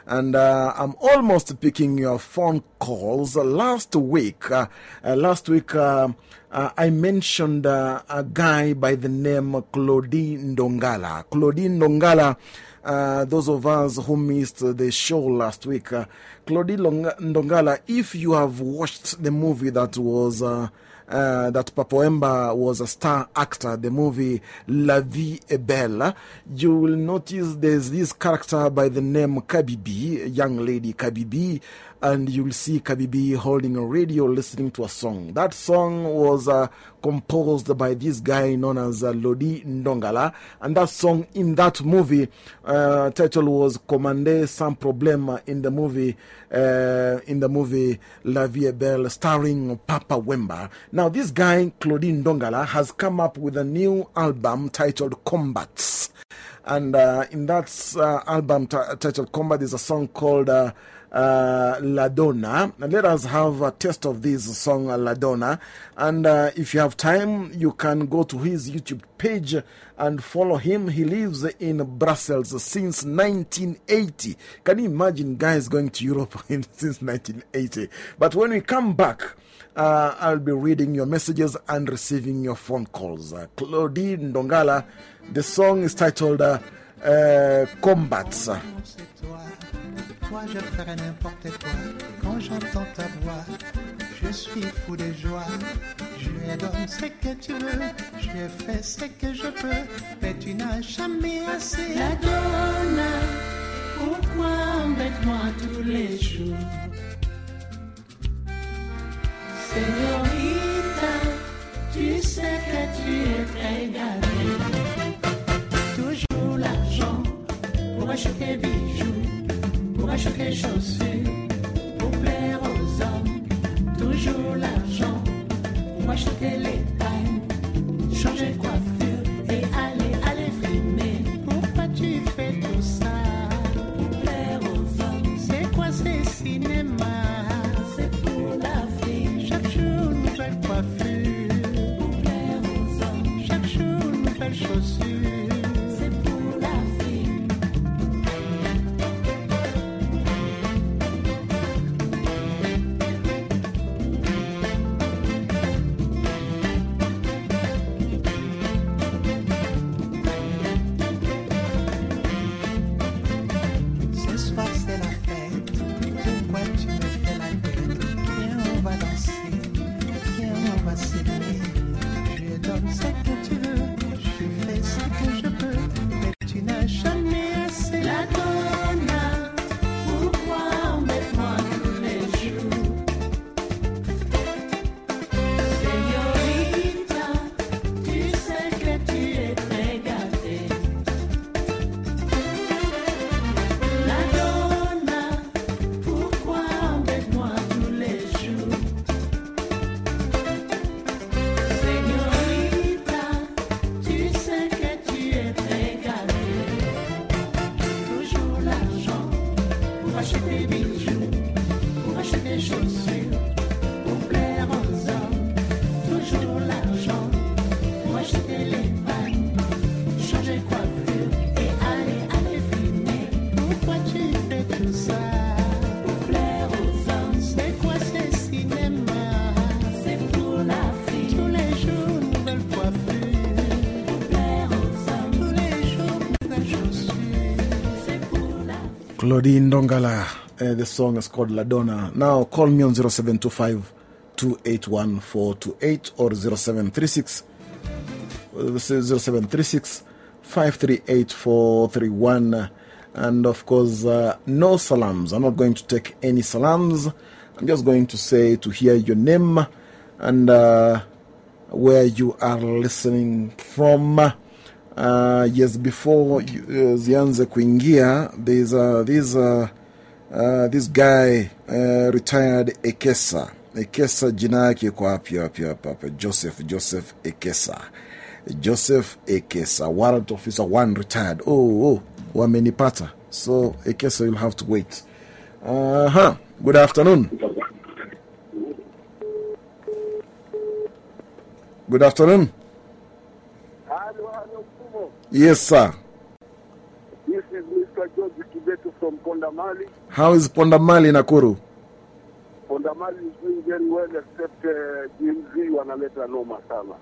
and uh, I'm almost picking your phone calls. Last week, uh, uh, last week, uh, uh, I mentioned a guy by the name Claudine Dongala. Claudine Dongala. uh, those of us who missed the show last week, uh, Claudine Ndongala, if you have watched the movie that was. Uh, uh, that Papa Wemba was a star actor, the movie La Vie est Belle, you will notice there's this character by the name Kabibi, young lady Kabibi, and you'll see Kabibi holding a radio listening to a song. That song was uh, composed by this guy known as uh, Lodi Ndongala, and that song in that movie, uh, title was Commande Sans Problème in the movie, in the movie La Vie Belle, starring Papa Wemba. Now, this guy, Claudine Ndongala, has come up with a new album titled Combats. And in that album titled Combat is a song called uh, uh, La Donna. Let us have a taste of this song, uh, La Donna. And uh, if you have time, you can go to his YouTube page and follow him. He lives in Brussels since 1980. Can you imagine guys going to Europe [LAUGHS] in, since 1980? But when we come back, uh, I'll be reading your messages and receiving your phone calls. Uh, Claudine Dongala, the song is titled uh, Combats. Moi je ferai n'importe quoi quand j'entends ta voix. Je suis fou de joie. Je lui donne ce que tu veux. Je fais ce que je peux. Mais tu n'as jamais assez. La donna, pourquoi embête-moi tous les jours? Señorita, tu sais que tu es très gâtée. Toujours l'argent pour acheter bijoux, pour acheter chaussures, pour plaire aux hommes. Toujours l'argent pour acheter les pains, changer coiffure et aller, aller frimer. Pourquoi tu fais tout ça Pour plaire aux hommes, C'est quoi ces cinémas c'est pour la vie. Chaque jour, nouvelle coiffure. Pour plaire aux hommes, Chaque jour, nouvelle chaussure. Claudine Dongala. Uh, the song is called La Donna. Now call me on 0725 281 428 or 0736 uh, 0736 538 431. And of course, uh, no salams. I'm not going to take any salams. I'm just going to say to hear your name and uh, where you are listening from. Uh, yes, before uh, zianze kuingia, there's uh, this, uh, uh, this guy uh, retired Ekesa. Ekesa jina yake iko wapi wapi hapa hapa? Joseph Joseph Ekesa. Joseph Ekesa, warrant officer one retired. Oh, oh, wamenipata. So Ekesa, you'll have to wait. Uh huh. Good afternoon. Good afternoon. Yes, sir. This is Mr. George Kibetu from Pondamali. How is Pondamali Nakuru? Pondamali is doing very well except uh, DMZ wanaleta noma sana,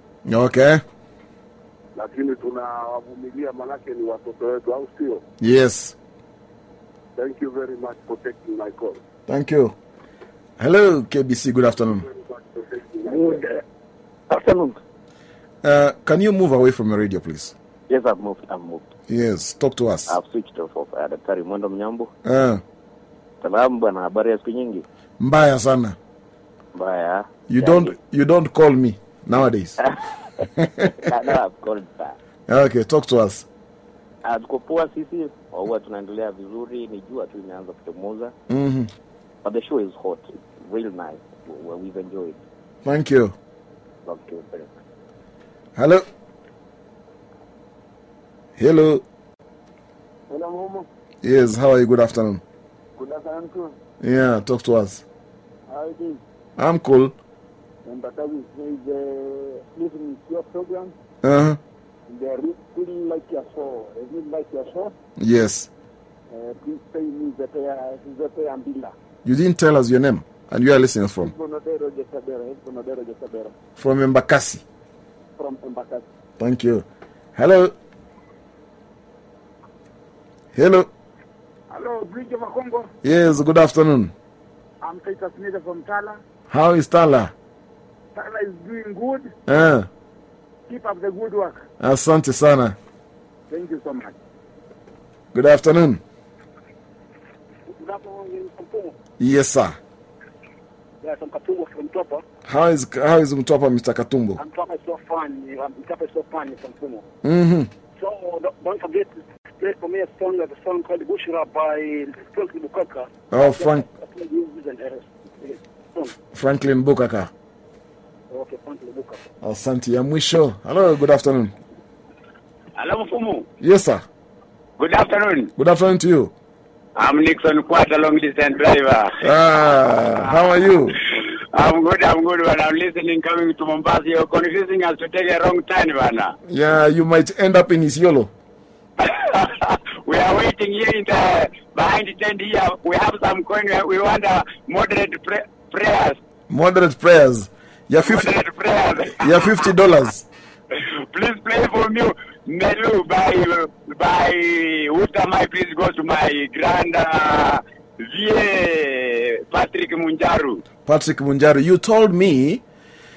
Okay. lakini tunawavumilia manake ni watoto wetu, au sio? Yes. Thank you very much for taking my call. Thank you. Hello, KBC. Good afternoon. Good afternoon. Uh, can you move away from your radio, please? Yes, I've moved. I've moved. Yes. Talk to us. I've switched off of uh, Daktari Mwendo Mnyambo. Uh, Salamu bwana, habari ya siku nyingi? mbaya sana. Mbaya. You don't you don't call me nowadays. [LAUGHS] no, I've called sir. okay, talk to us. Ah, tuko poa sisi, huwa tunaendelea vizuri, ni jua tu imeanza kuchomoza. hmm But the show is hot. It's real nice. We've enjoyed. Thank you. Thank you very much. Hello. Hello. Hello, Momo. Yes. How are you? Good afternoon. Good afternoon. too. Yeah. Talk to us. How it is? I'm cool. And Batawi is uh, listening to your program. Uh huh. They re- really like your show. They really like your show. Yes. Uh, please pay me the Zepe Ambila. You didn't tell us your name and you are listening from Bonodero Jesabera. Bonodero Jesabera. from Mbakasi. From Embakasi. Thank you. Hello. Hello. Hello, Bridge of Congo. Yes, good afternoon. I'm Titus Nida from Tala. How is Tala? Tala is doing good. Uh. Keep up the good work. asante sana. Thank you so much. Good afternoon. Good afternoon. Yes, sir. Yes, I'm Katumbo from Topa. How is how is Mtopa, Mr. Katumbo? I'm Topa is so fun. I'm Topa is so fun from Kampungu. Mm-hmm. So don't, don't forget to play for me a song, a song called Bushra by Frank Bukaka. Oh, Frank Franklin Bukaka. Okay, Franklin Bukaka. Asante ya mwisho. Hello, good afternoon. Hello, Mfumu. Yes, sir. Good afternoon. Good afternoon to you. I'm Nixon Quata, long distance driver. Ah, how are you? [LAUGHS] I'm good, I'm good, but I'm listening coming to Mombasa. You're confusing us to take a wrong turn, Bana. Yeah, you might end up in Isiolo. [LAUGHS] We are waiting here in the behind the tent here. We have some coin. We want a moderate pra- prayers. Moderate prayers. Yeah, fifty. Moderate prayers. [LAUGHS] Yeah, fifty dollars. Please play for me. Melu by by Utamai. Please go to my grand uh, VA Patrick Munjaru. Patrick Munjaru, you told me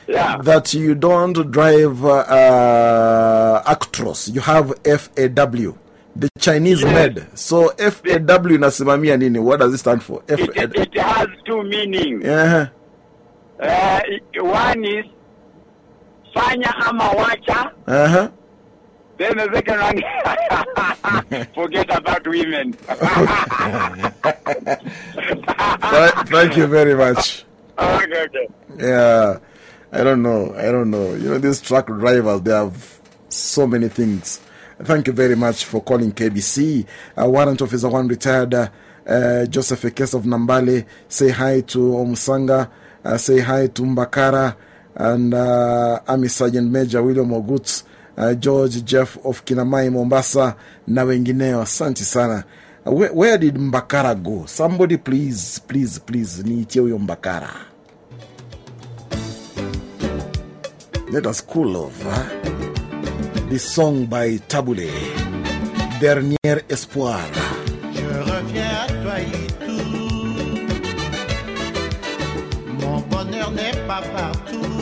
Yeah. that you don't drive uh, uh, Actros. You have FAW, the Chinese made. So FAW inasimamia nini? What does it stand for? It, it, it has two meanings. Uh-huh. Uh, one is fanya ama wacha. Uh-huh. Then the second one, [LAUGHS] forget about women. Th- thank you very much. okay, okay. Yeah, I don't know. I don't know. You know, these truck drivers, they have so many things. Thank you very much for calling KBC. Uh, Warrant Officer 1 retired uh, uh, Joseph Ekes of Nambale. Say hi to Omusanga. Uh, say hi to Mbakara. And uh, Army Sergeant Major William Oguts. Uh, George Jeff of Kinamai Mombasa na wengineo. Asante sana. Uh, where, where did Mbakara go? Somebody please, please, please, niitie huyo Mbakara. Let us cool love. Huh? This song by Tabu Ley, Dernier Espoir. Je reviens à toi, Itou. Mon bonheur n'est pas partout.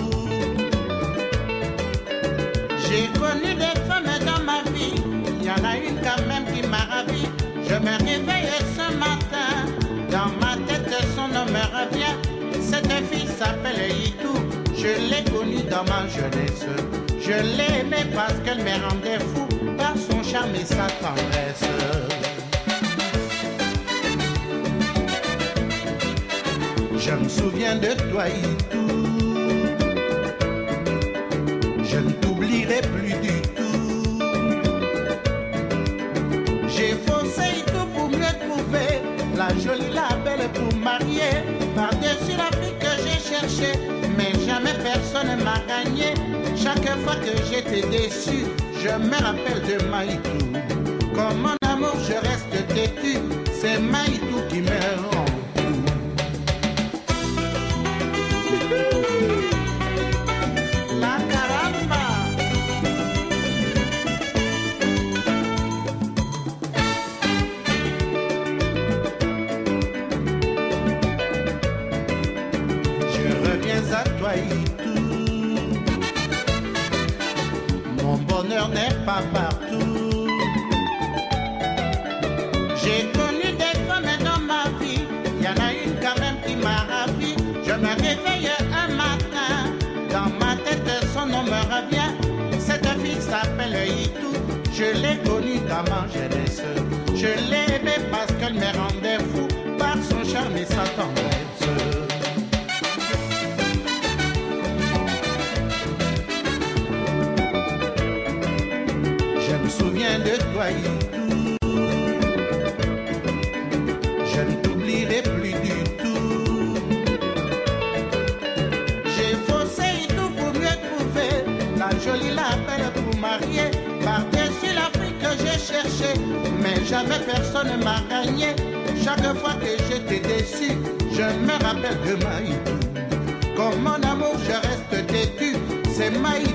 J'ai connu des femmes dans ma vie. Il y en a une quand même qui m'a ravi. Je me réveille ce matin. Dans ma tête, son nom me revient. Cette fille s'appelle Itou. Je l'ai connue dans ma jeunesse. Je l'ai aimée parce qu'elle me rendait fou par son charme et sa tendresse. Je me souviens de toi, Itou. Mais jamais personne ne m'a gagné. Chaque fois que j'étais déçu, je me rappelle de Maïtou. Comme mon amour, je reste têtu. C'est Maïtou qui me n'est pas partout. J'ai connu des femmes dans ma vie. Il y en a une quand même qui m'a ravi. Je me réveille un matin. Dans ma tête, son nom me revient. Cette fille s'appelle Itou. Je l'ai connue dans ma jeunesse. Je l'ai aimée parce qu'elle me rendait fou par son charme et sa tendresse. Jamais personne ne m'a gagné. Chaque fois que j'étais déçu, je me rappelle de Maïtou. Comme mon amour, je reste têtu. C'est Maïtou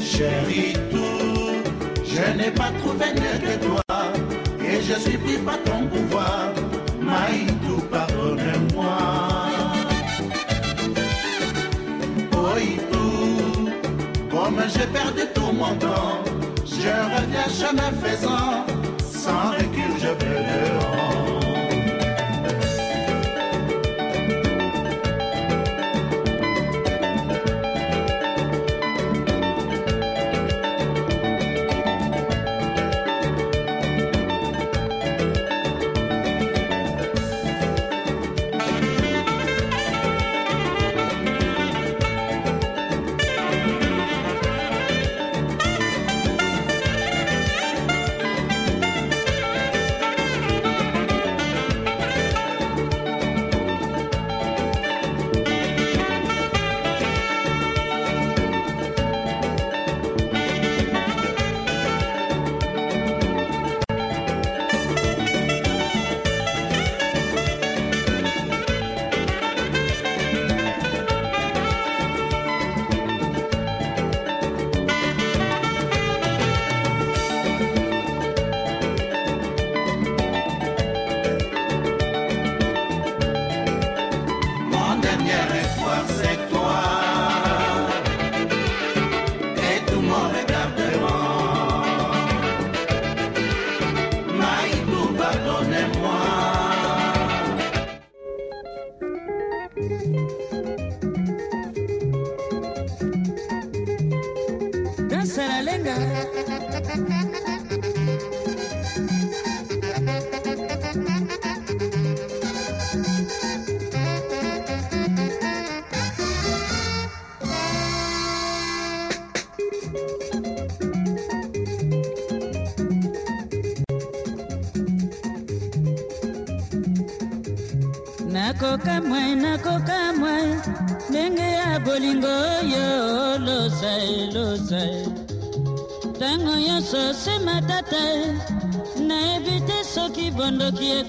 Chérie, tout, je n'ai pas trouvé mieux que toi et je suis pris par ton pouvoir. Maïtou, pardonne-moi. Oïtou, comme j'ai perdu tout mon temps, je reviens chemin faisant, sans recul je veux. Mon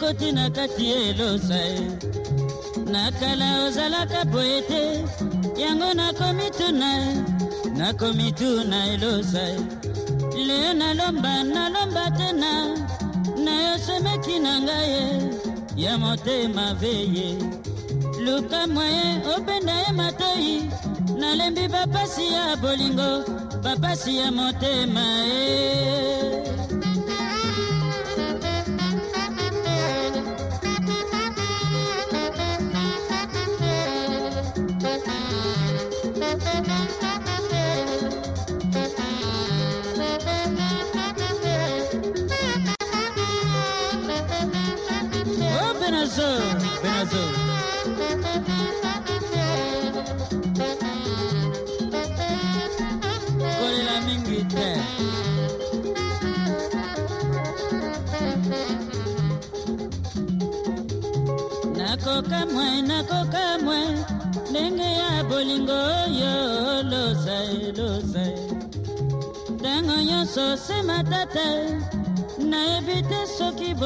ekoti na kati elosa na kala ozalaka boye te yango nakomituna nakomituna elosa leo nalomba nalomba te na nayosemeki na ngai ya motema veye. Luka mwaye obenda ye matoi. Nalembi bapasi ya bolingo bapasi ya motema e. Oh,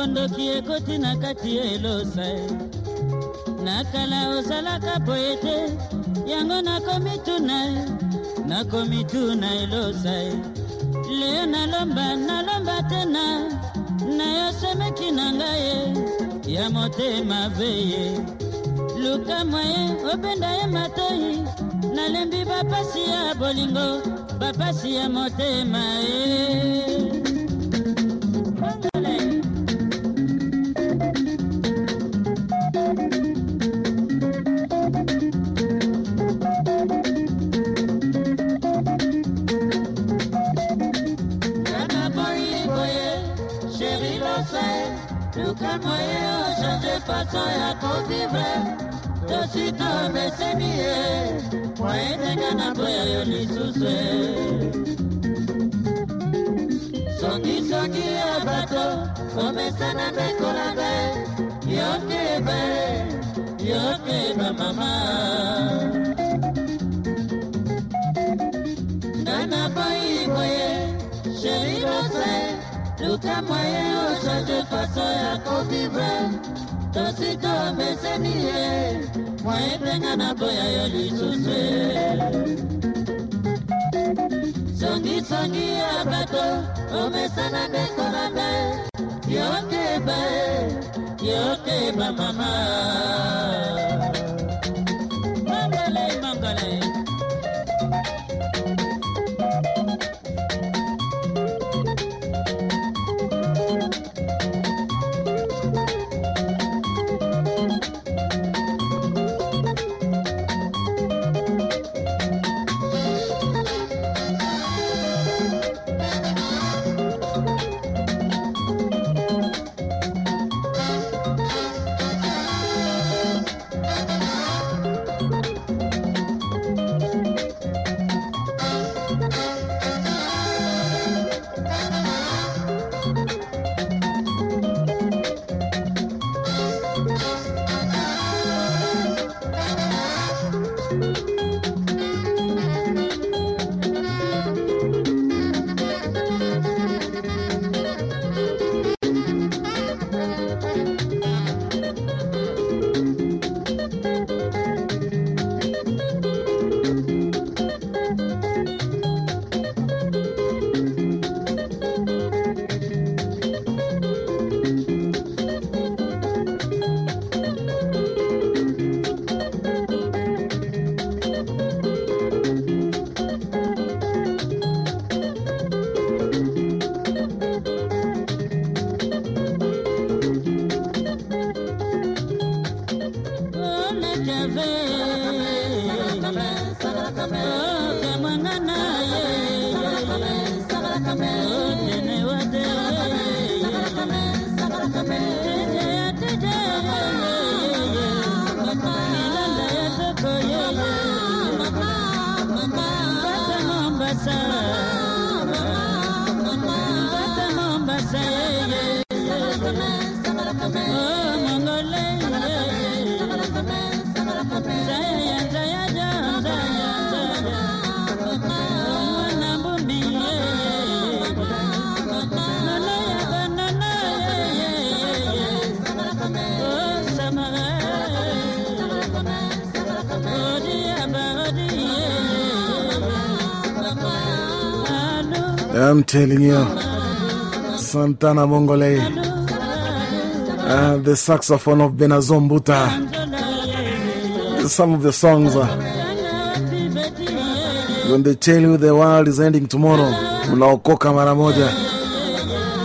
soki bondoki ekoti na kati elosa nakala ozalaka boye te yango nakomituna nakomituna elosa leo nalomba nalomba te na nayosemeki na ngai ya motema veye luka mwaye obenda ye matoi nalembi bapasi ya bolingo bapasi ya motema e kovivre tosi tomeseni ye moye mpenga na boya yo lisusu songisongi ya bato omesana ndeko na me. Yokeba yokeba mama I'm telling you, Santana Mongole, uh, the saxophone of Benazombuta. Some of the songs, uh, when they tell you the world is ending tomorrow, unaokoka mara moja.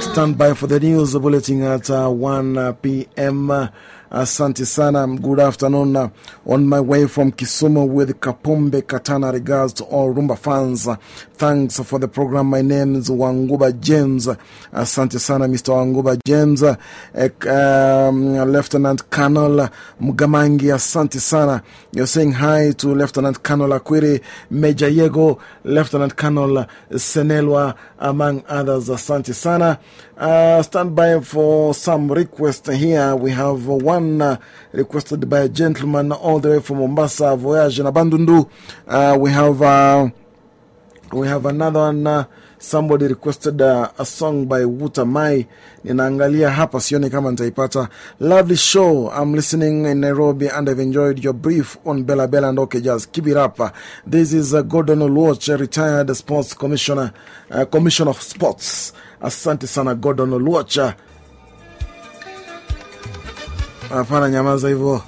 Stand by for the news bulletin at uh, 1 p.m. Asante sana. Good afternoon. Uh, on my way from Kisumu with Kapombe Katana. Regards to all Rumba fans. Thanks for the program. My name is Wanguba James. Asante sana, Mr. Wanguba James. Um, Lieutenant Colonel Mugamangi. Asante sana. You're saying hi to Lieutenant Colonel Akwiri, Major Yego, Lieutenant Colonel Senelwa, among others. Asante sana. Uh, stand by for some requests here. We have one uh, requested by a gentleman all the way from Mombasa, Voyage na Bandundu. Uh, we have uh, we have another one. Somebody requested uh, a song by Wuta Mayi. Ninaangalia hapa sioni kama nitaipata. Lovely show. I'm listening in Nairobi and I've enjoyed your brief on Bella Bella and OK Jazz. Keep it up. This is uh, Gordon Oluoch, retired sports commissioner, uh, commissioner of sports. Asante sana Gordon Oluoch. Hapana, nyamaza hivyo.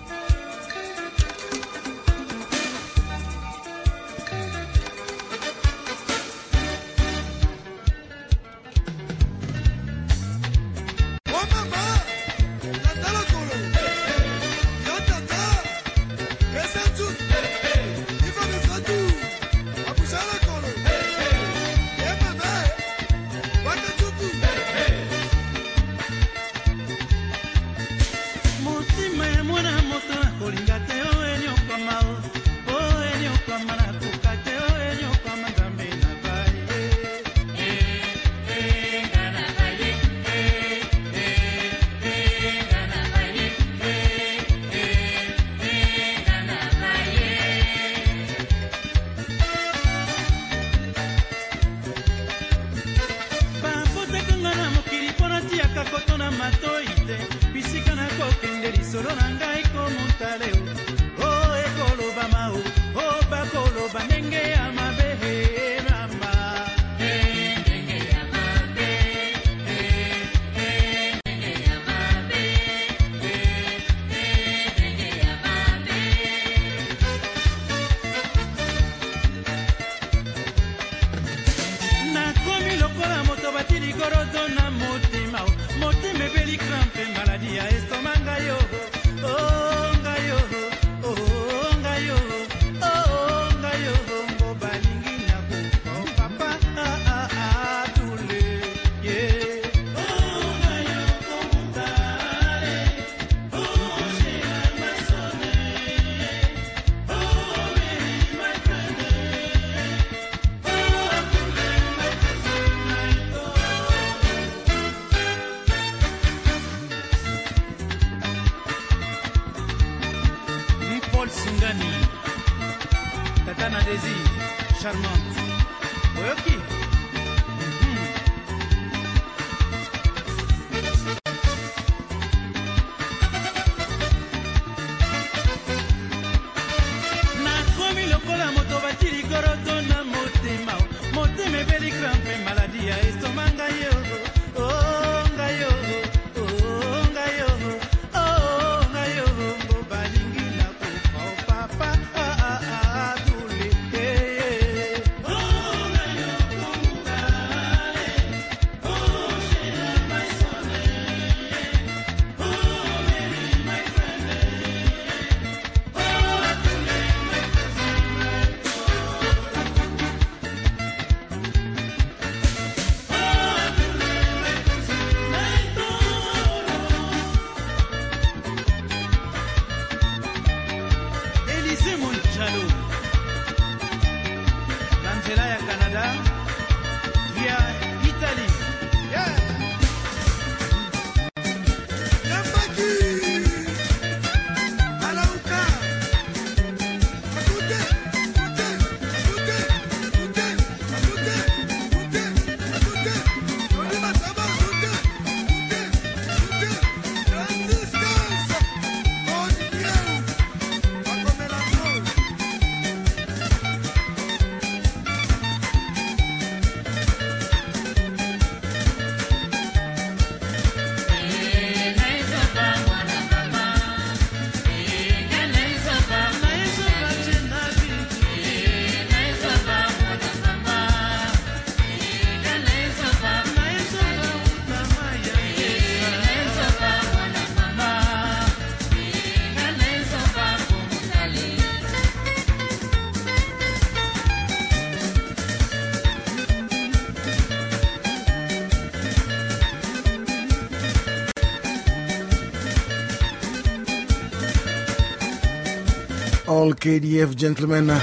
All KDF gentlemen uh,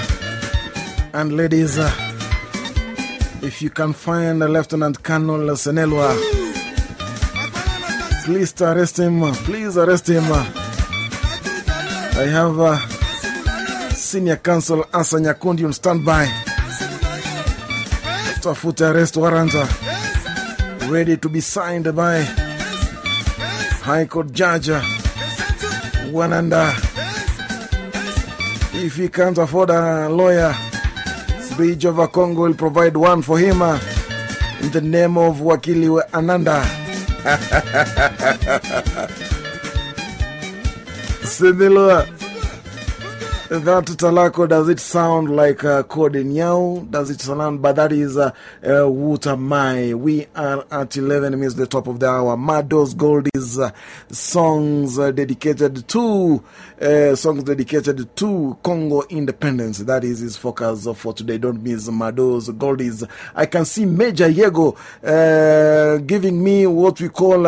and ladies, uh, if you can find Lieutenant Colonel Senelwa, please arrest him. uh, Please arrest him. I have Senior Counsel Assa Nyakundi on standby. Tafuta arrest warrant ready to be signed by High Court Judge Wananda. If he can't afford a lawyer, Bridge over Congo will provide one for him uh, in the name of Wakili Ananda. [LAUGHS] Similar. That talako, does it sound like uh, Code Nyao? Does it sound? But that is uh, uh, Wuta Mayi. We are at 11 minutes, the top of the hour. Mados Goldies uh, songs uh, dedicated to uh, songs dedicated to Congo independence. That is his focus for today. Don't miss Mados Goldies. I can see Major Yego uh, giving me what we call.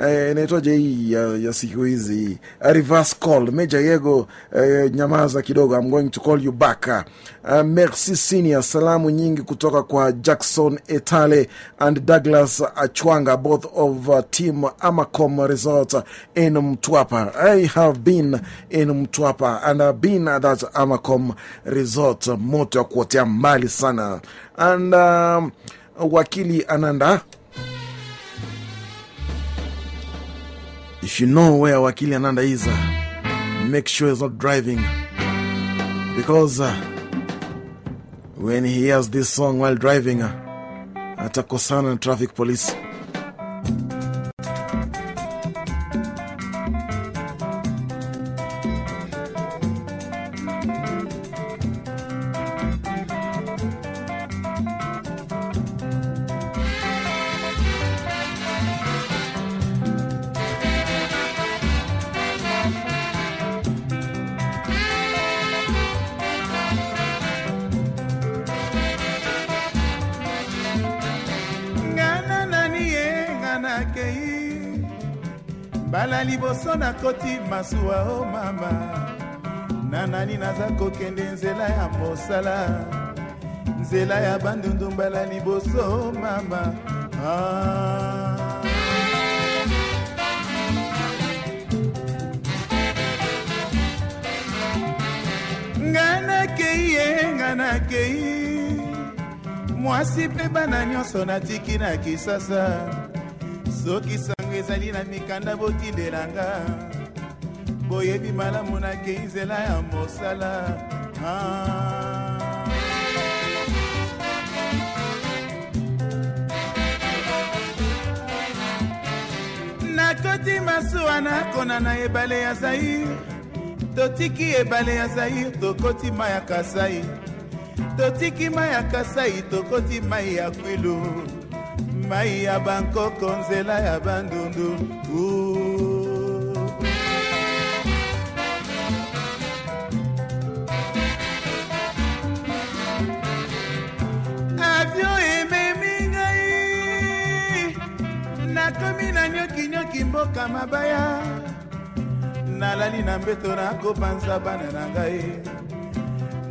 Eh, hii ya, ya siku hizi? A reverse call. Major Yego eh, nyamaza kidogo. I'm going to call you back. Uh, merci senior. Salamu nyingi kutoka kwa Jackson Etale and Douglas Achwanga both of uh, team Amacom Resort in Mtwapa. I have been in Mtwapa and I've been at that Amacom Resort moto ya kuotea mbali sana. And um, wakili Ananda If you know where Wakili Ananda is, uh, make sure he's not driving. Because uh, when he hears this song while driving, uh, atakosana na traffic police. Mbala liboso nakoti masuwa o mama. Na nani naza kokende nzela ya mosala. Nzela ya bandundu mbala liboso o mama. Ah. nga nakei ye nga nakei. Mwasi mpe bana nyonso natiki na kisasa. Soki sango ezali na mikanda botindelanga boyebi malamu nakei nzela ya mosala. Ah. nakoti masuwa nakona na ebale ya zair totiki ebale ya zair tokoti ma ya kasai. Totiki mai ya kasai tokoti mai ya kwilu mai ya bankoko nzela ya bandundu. Avio ememi ngai nakomi na nyokinyoki mboka mabaya. Nalali na mbeto nakopanza bana na ngai.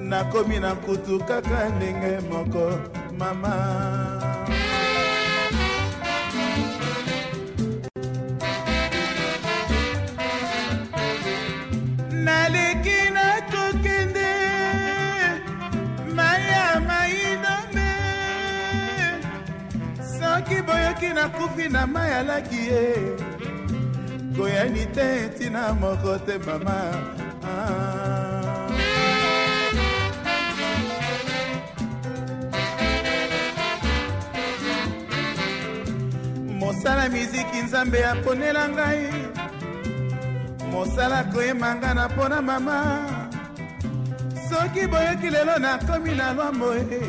Nakomi na kutu kaka ndenge moko mama nakufi na mai alaki ye. Koyani te ntina moko te mama. Ah. mosala miziki nzambe aponela ngai. Mosala koyemba nga na mpona mama. Soki boyoki lelo nakomi na lwambo e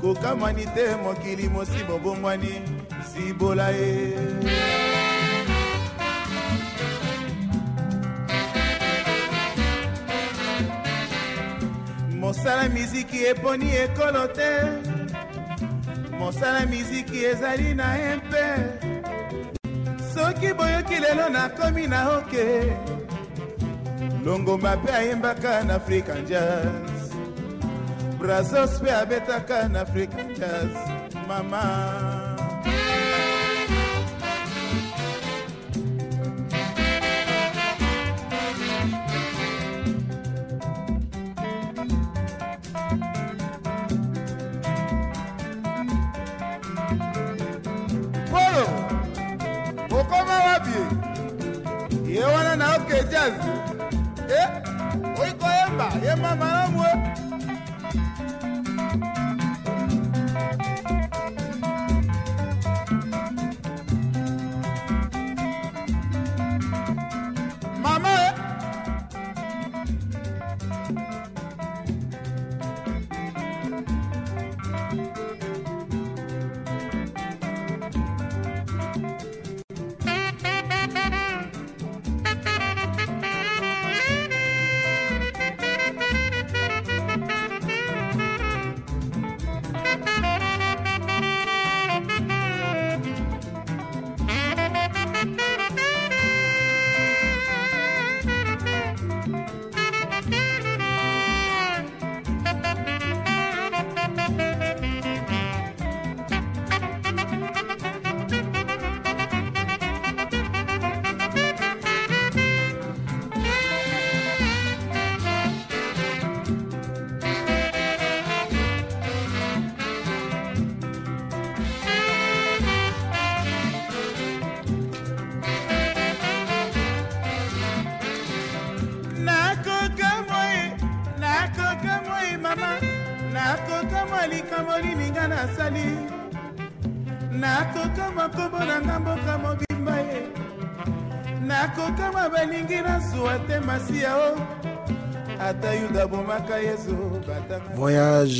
kokamwani te mokili mosi bobongwani sibola ye. Mosala miziki eponi ekolo te. Mosala miziki ezali na ye mpe soki boyoki lelo nakomi na oke. Longomba mpe ayembaka na african jazz brazos mpe abetaka na african jazz mama. Ye wana na oke jazz. E oikoyemba yemba malamu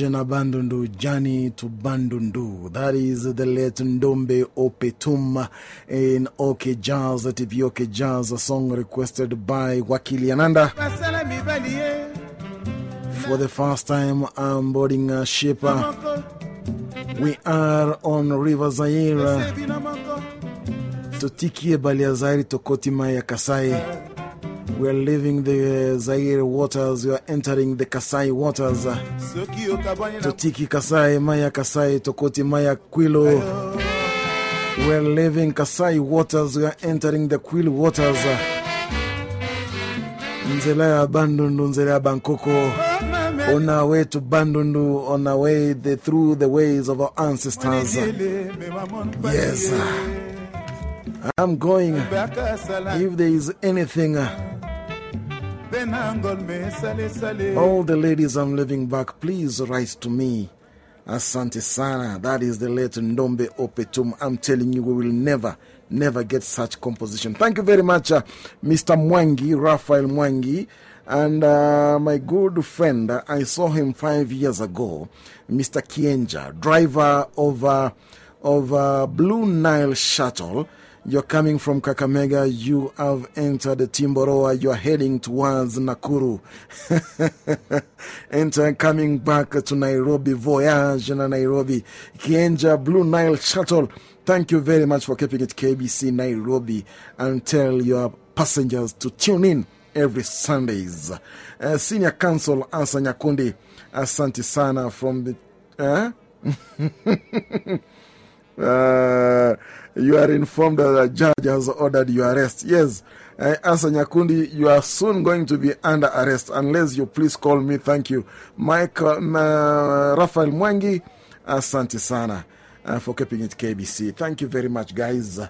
Voyage na Bandundu, journey to Bandundu. That is the late Ndombe Opetum in OK Jazz, TV OK Jazz, a song requested by Wakili Ananda. For the first time, I'm boarding a ship. We are on River Zaire. to Tiki Baliazari Totikie Kotima Yakasai. Maya Kasai. We are leaving the Zaire waters. We are entering the Kasai waters. Totiki Kasai, Maya Kasai, Tokoti Maya Kwilu. We are leaving Kasai waters. We are entering the Kwilu waters. Nzela ya Bandundu, Nzela ya Bangkoko. On our way to Bandundu, on our way the, through the ways of our ancestors. Yes. I'm going. If there is anything, mpe na ngolme esalesale all the ladies I'm leaving back, please write to me. Asante Sana. That is the late Ndombe Opetum. I'm telling you, we will never, never get such composition. Thank you very much, uh, Mr. Mwangi, Raphael Mwangi. And uh, my good friend, uh, I saw him five years ago, Mr. Kienja, driver of, uh, of uh, Blue Nile Shuttle. You're coming from Kakamega, you have entered the Timboroa, you're heading towards Nakuru. [LAUGHS] Enter coming back to Nairobi, voyage in Nairobi. Kienja Blue Nile Shuttle. Thank you very much for keeping it KBC Nairobi and tell your passengers to tune in every Sundays. Uh, Senior Counsel Assa Nyakundi, Asante Sana from the. Uh? [LAUGHS] Uh, you are informed that the judge has ordered your arrest. Yes, uh, Assa Nyakundi, you are soon going to be under arrest unless you please call me. Thank you. Mike, uh, Rafael Mwangi, Asante Sana uh, for keeping it KBC. Thank you very much, guys.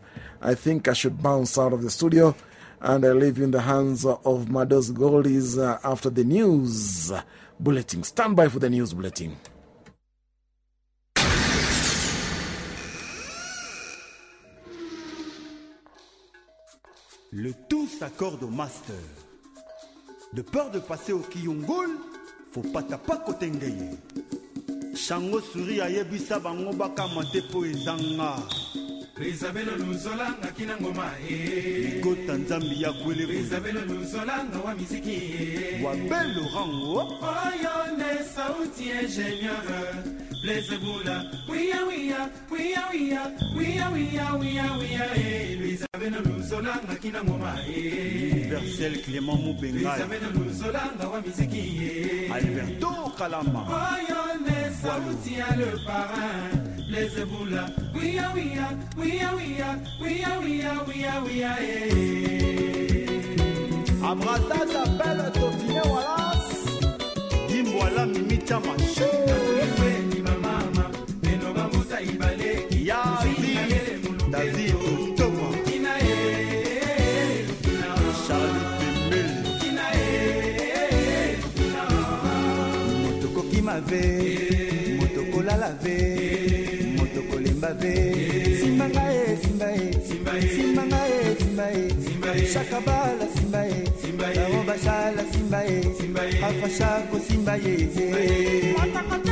I think I should bounce out of the studio and I leave you in the hands of Mados Goldies uh, after the news bulletin. Stand by for the news bulletin. Le tout s'accorde au master. De peur de passer au Kiyungul, faut pas tapa kotengeye. Shango suri ayebisa bango bakama te po ezanga. rizabelo luzolanga kina ngoma e Ligota nzambi ya kwele rizabelo luzolanga wa miziki e wabelo rango. oyo nde sauti ingénieur les Ebola. We are, we are, we are, we are, we are, we are, we are, we are, Clément Moubenga. Luis Avena Lusolanga wa Miziki, eh. Alberto Kalama. Le parrain. Les Ebola. We are, we are, we are, we are, we are, we are, we are, we are, eh. ve moto kolala ve moto kolemba ve. Simba nga ye simba ye simba nga ye simba ye shakabala simba ye baobashala simba ye afashako simba e. ye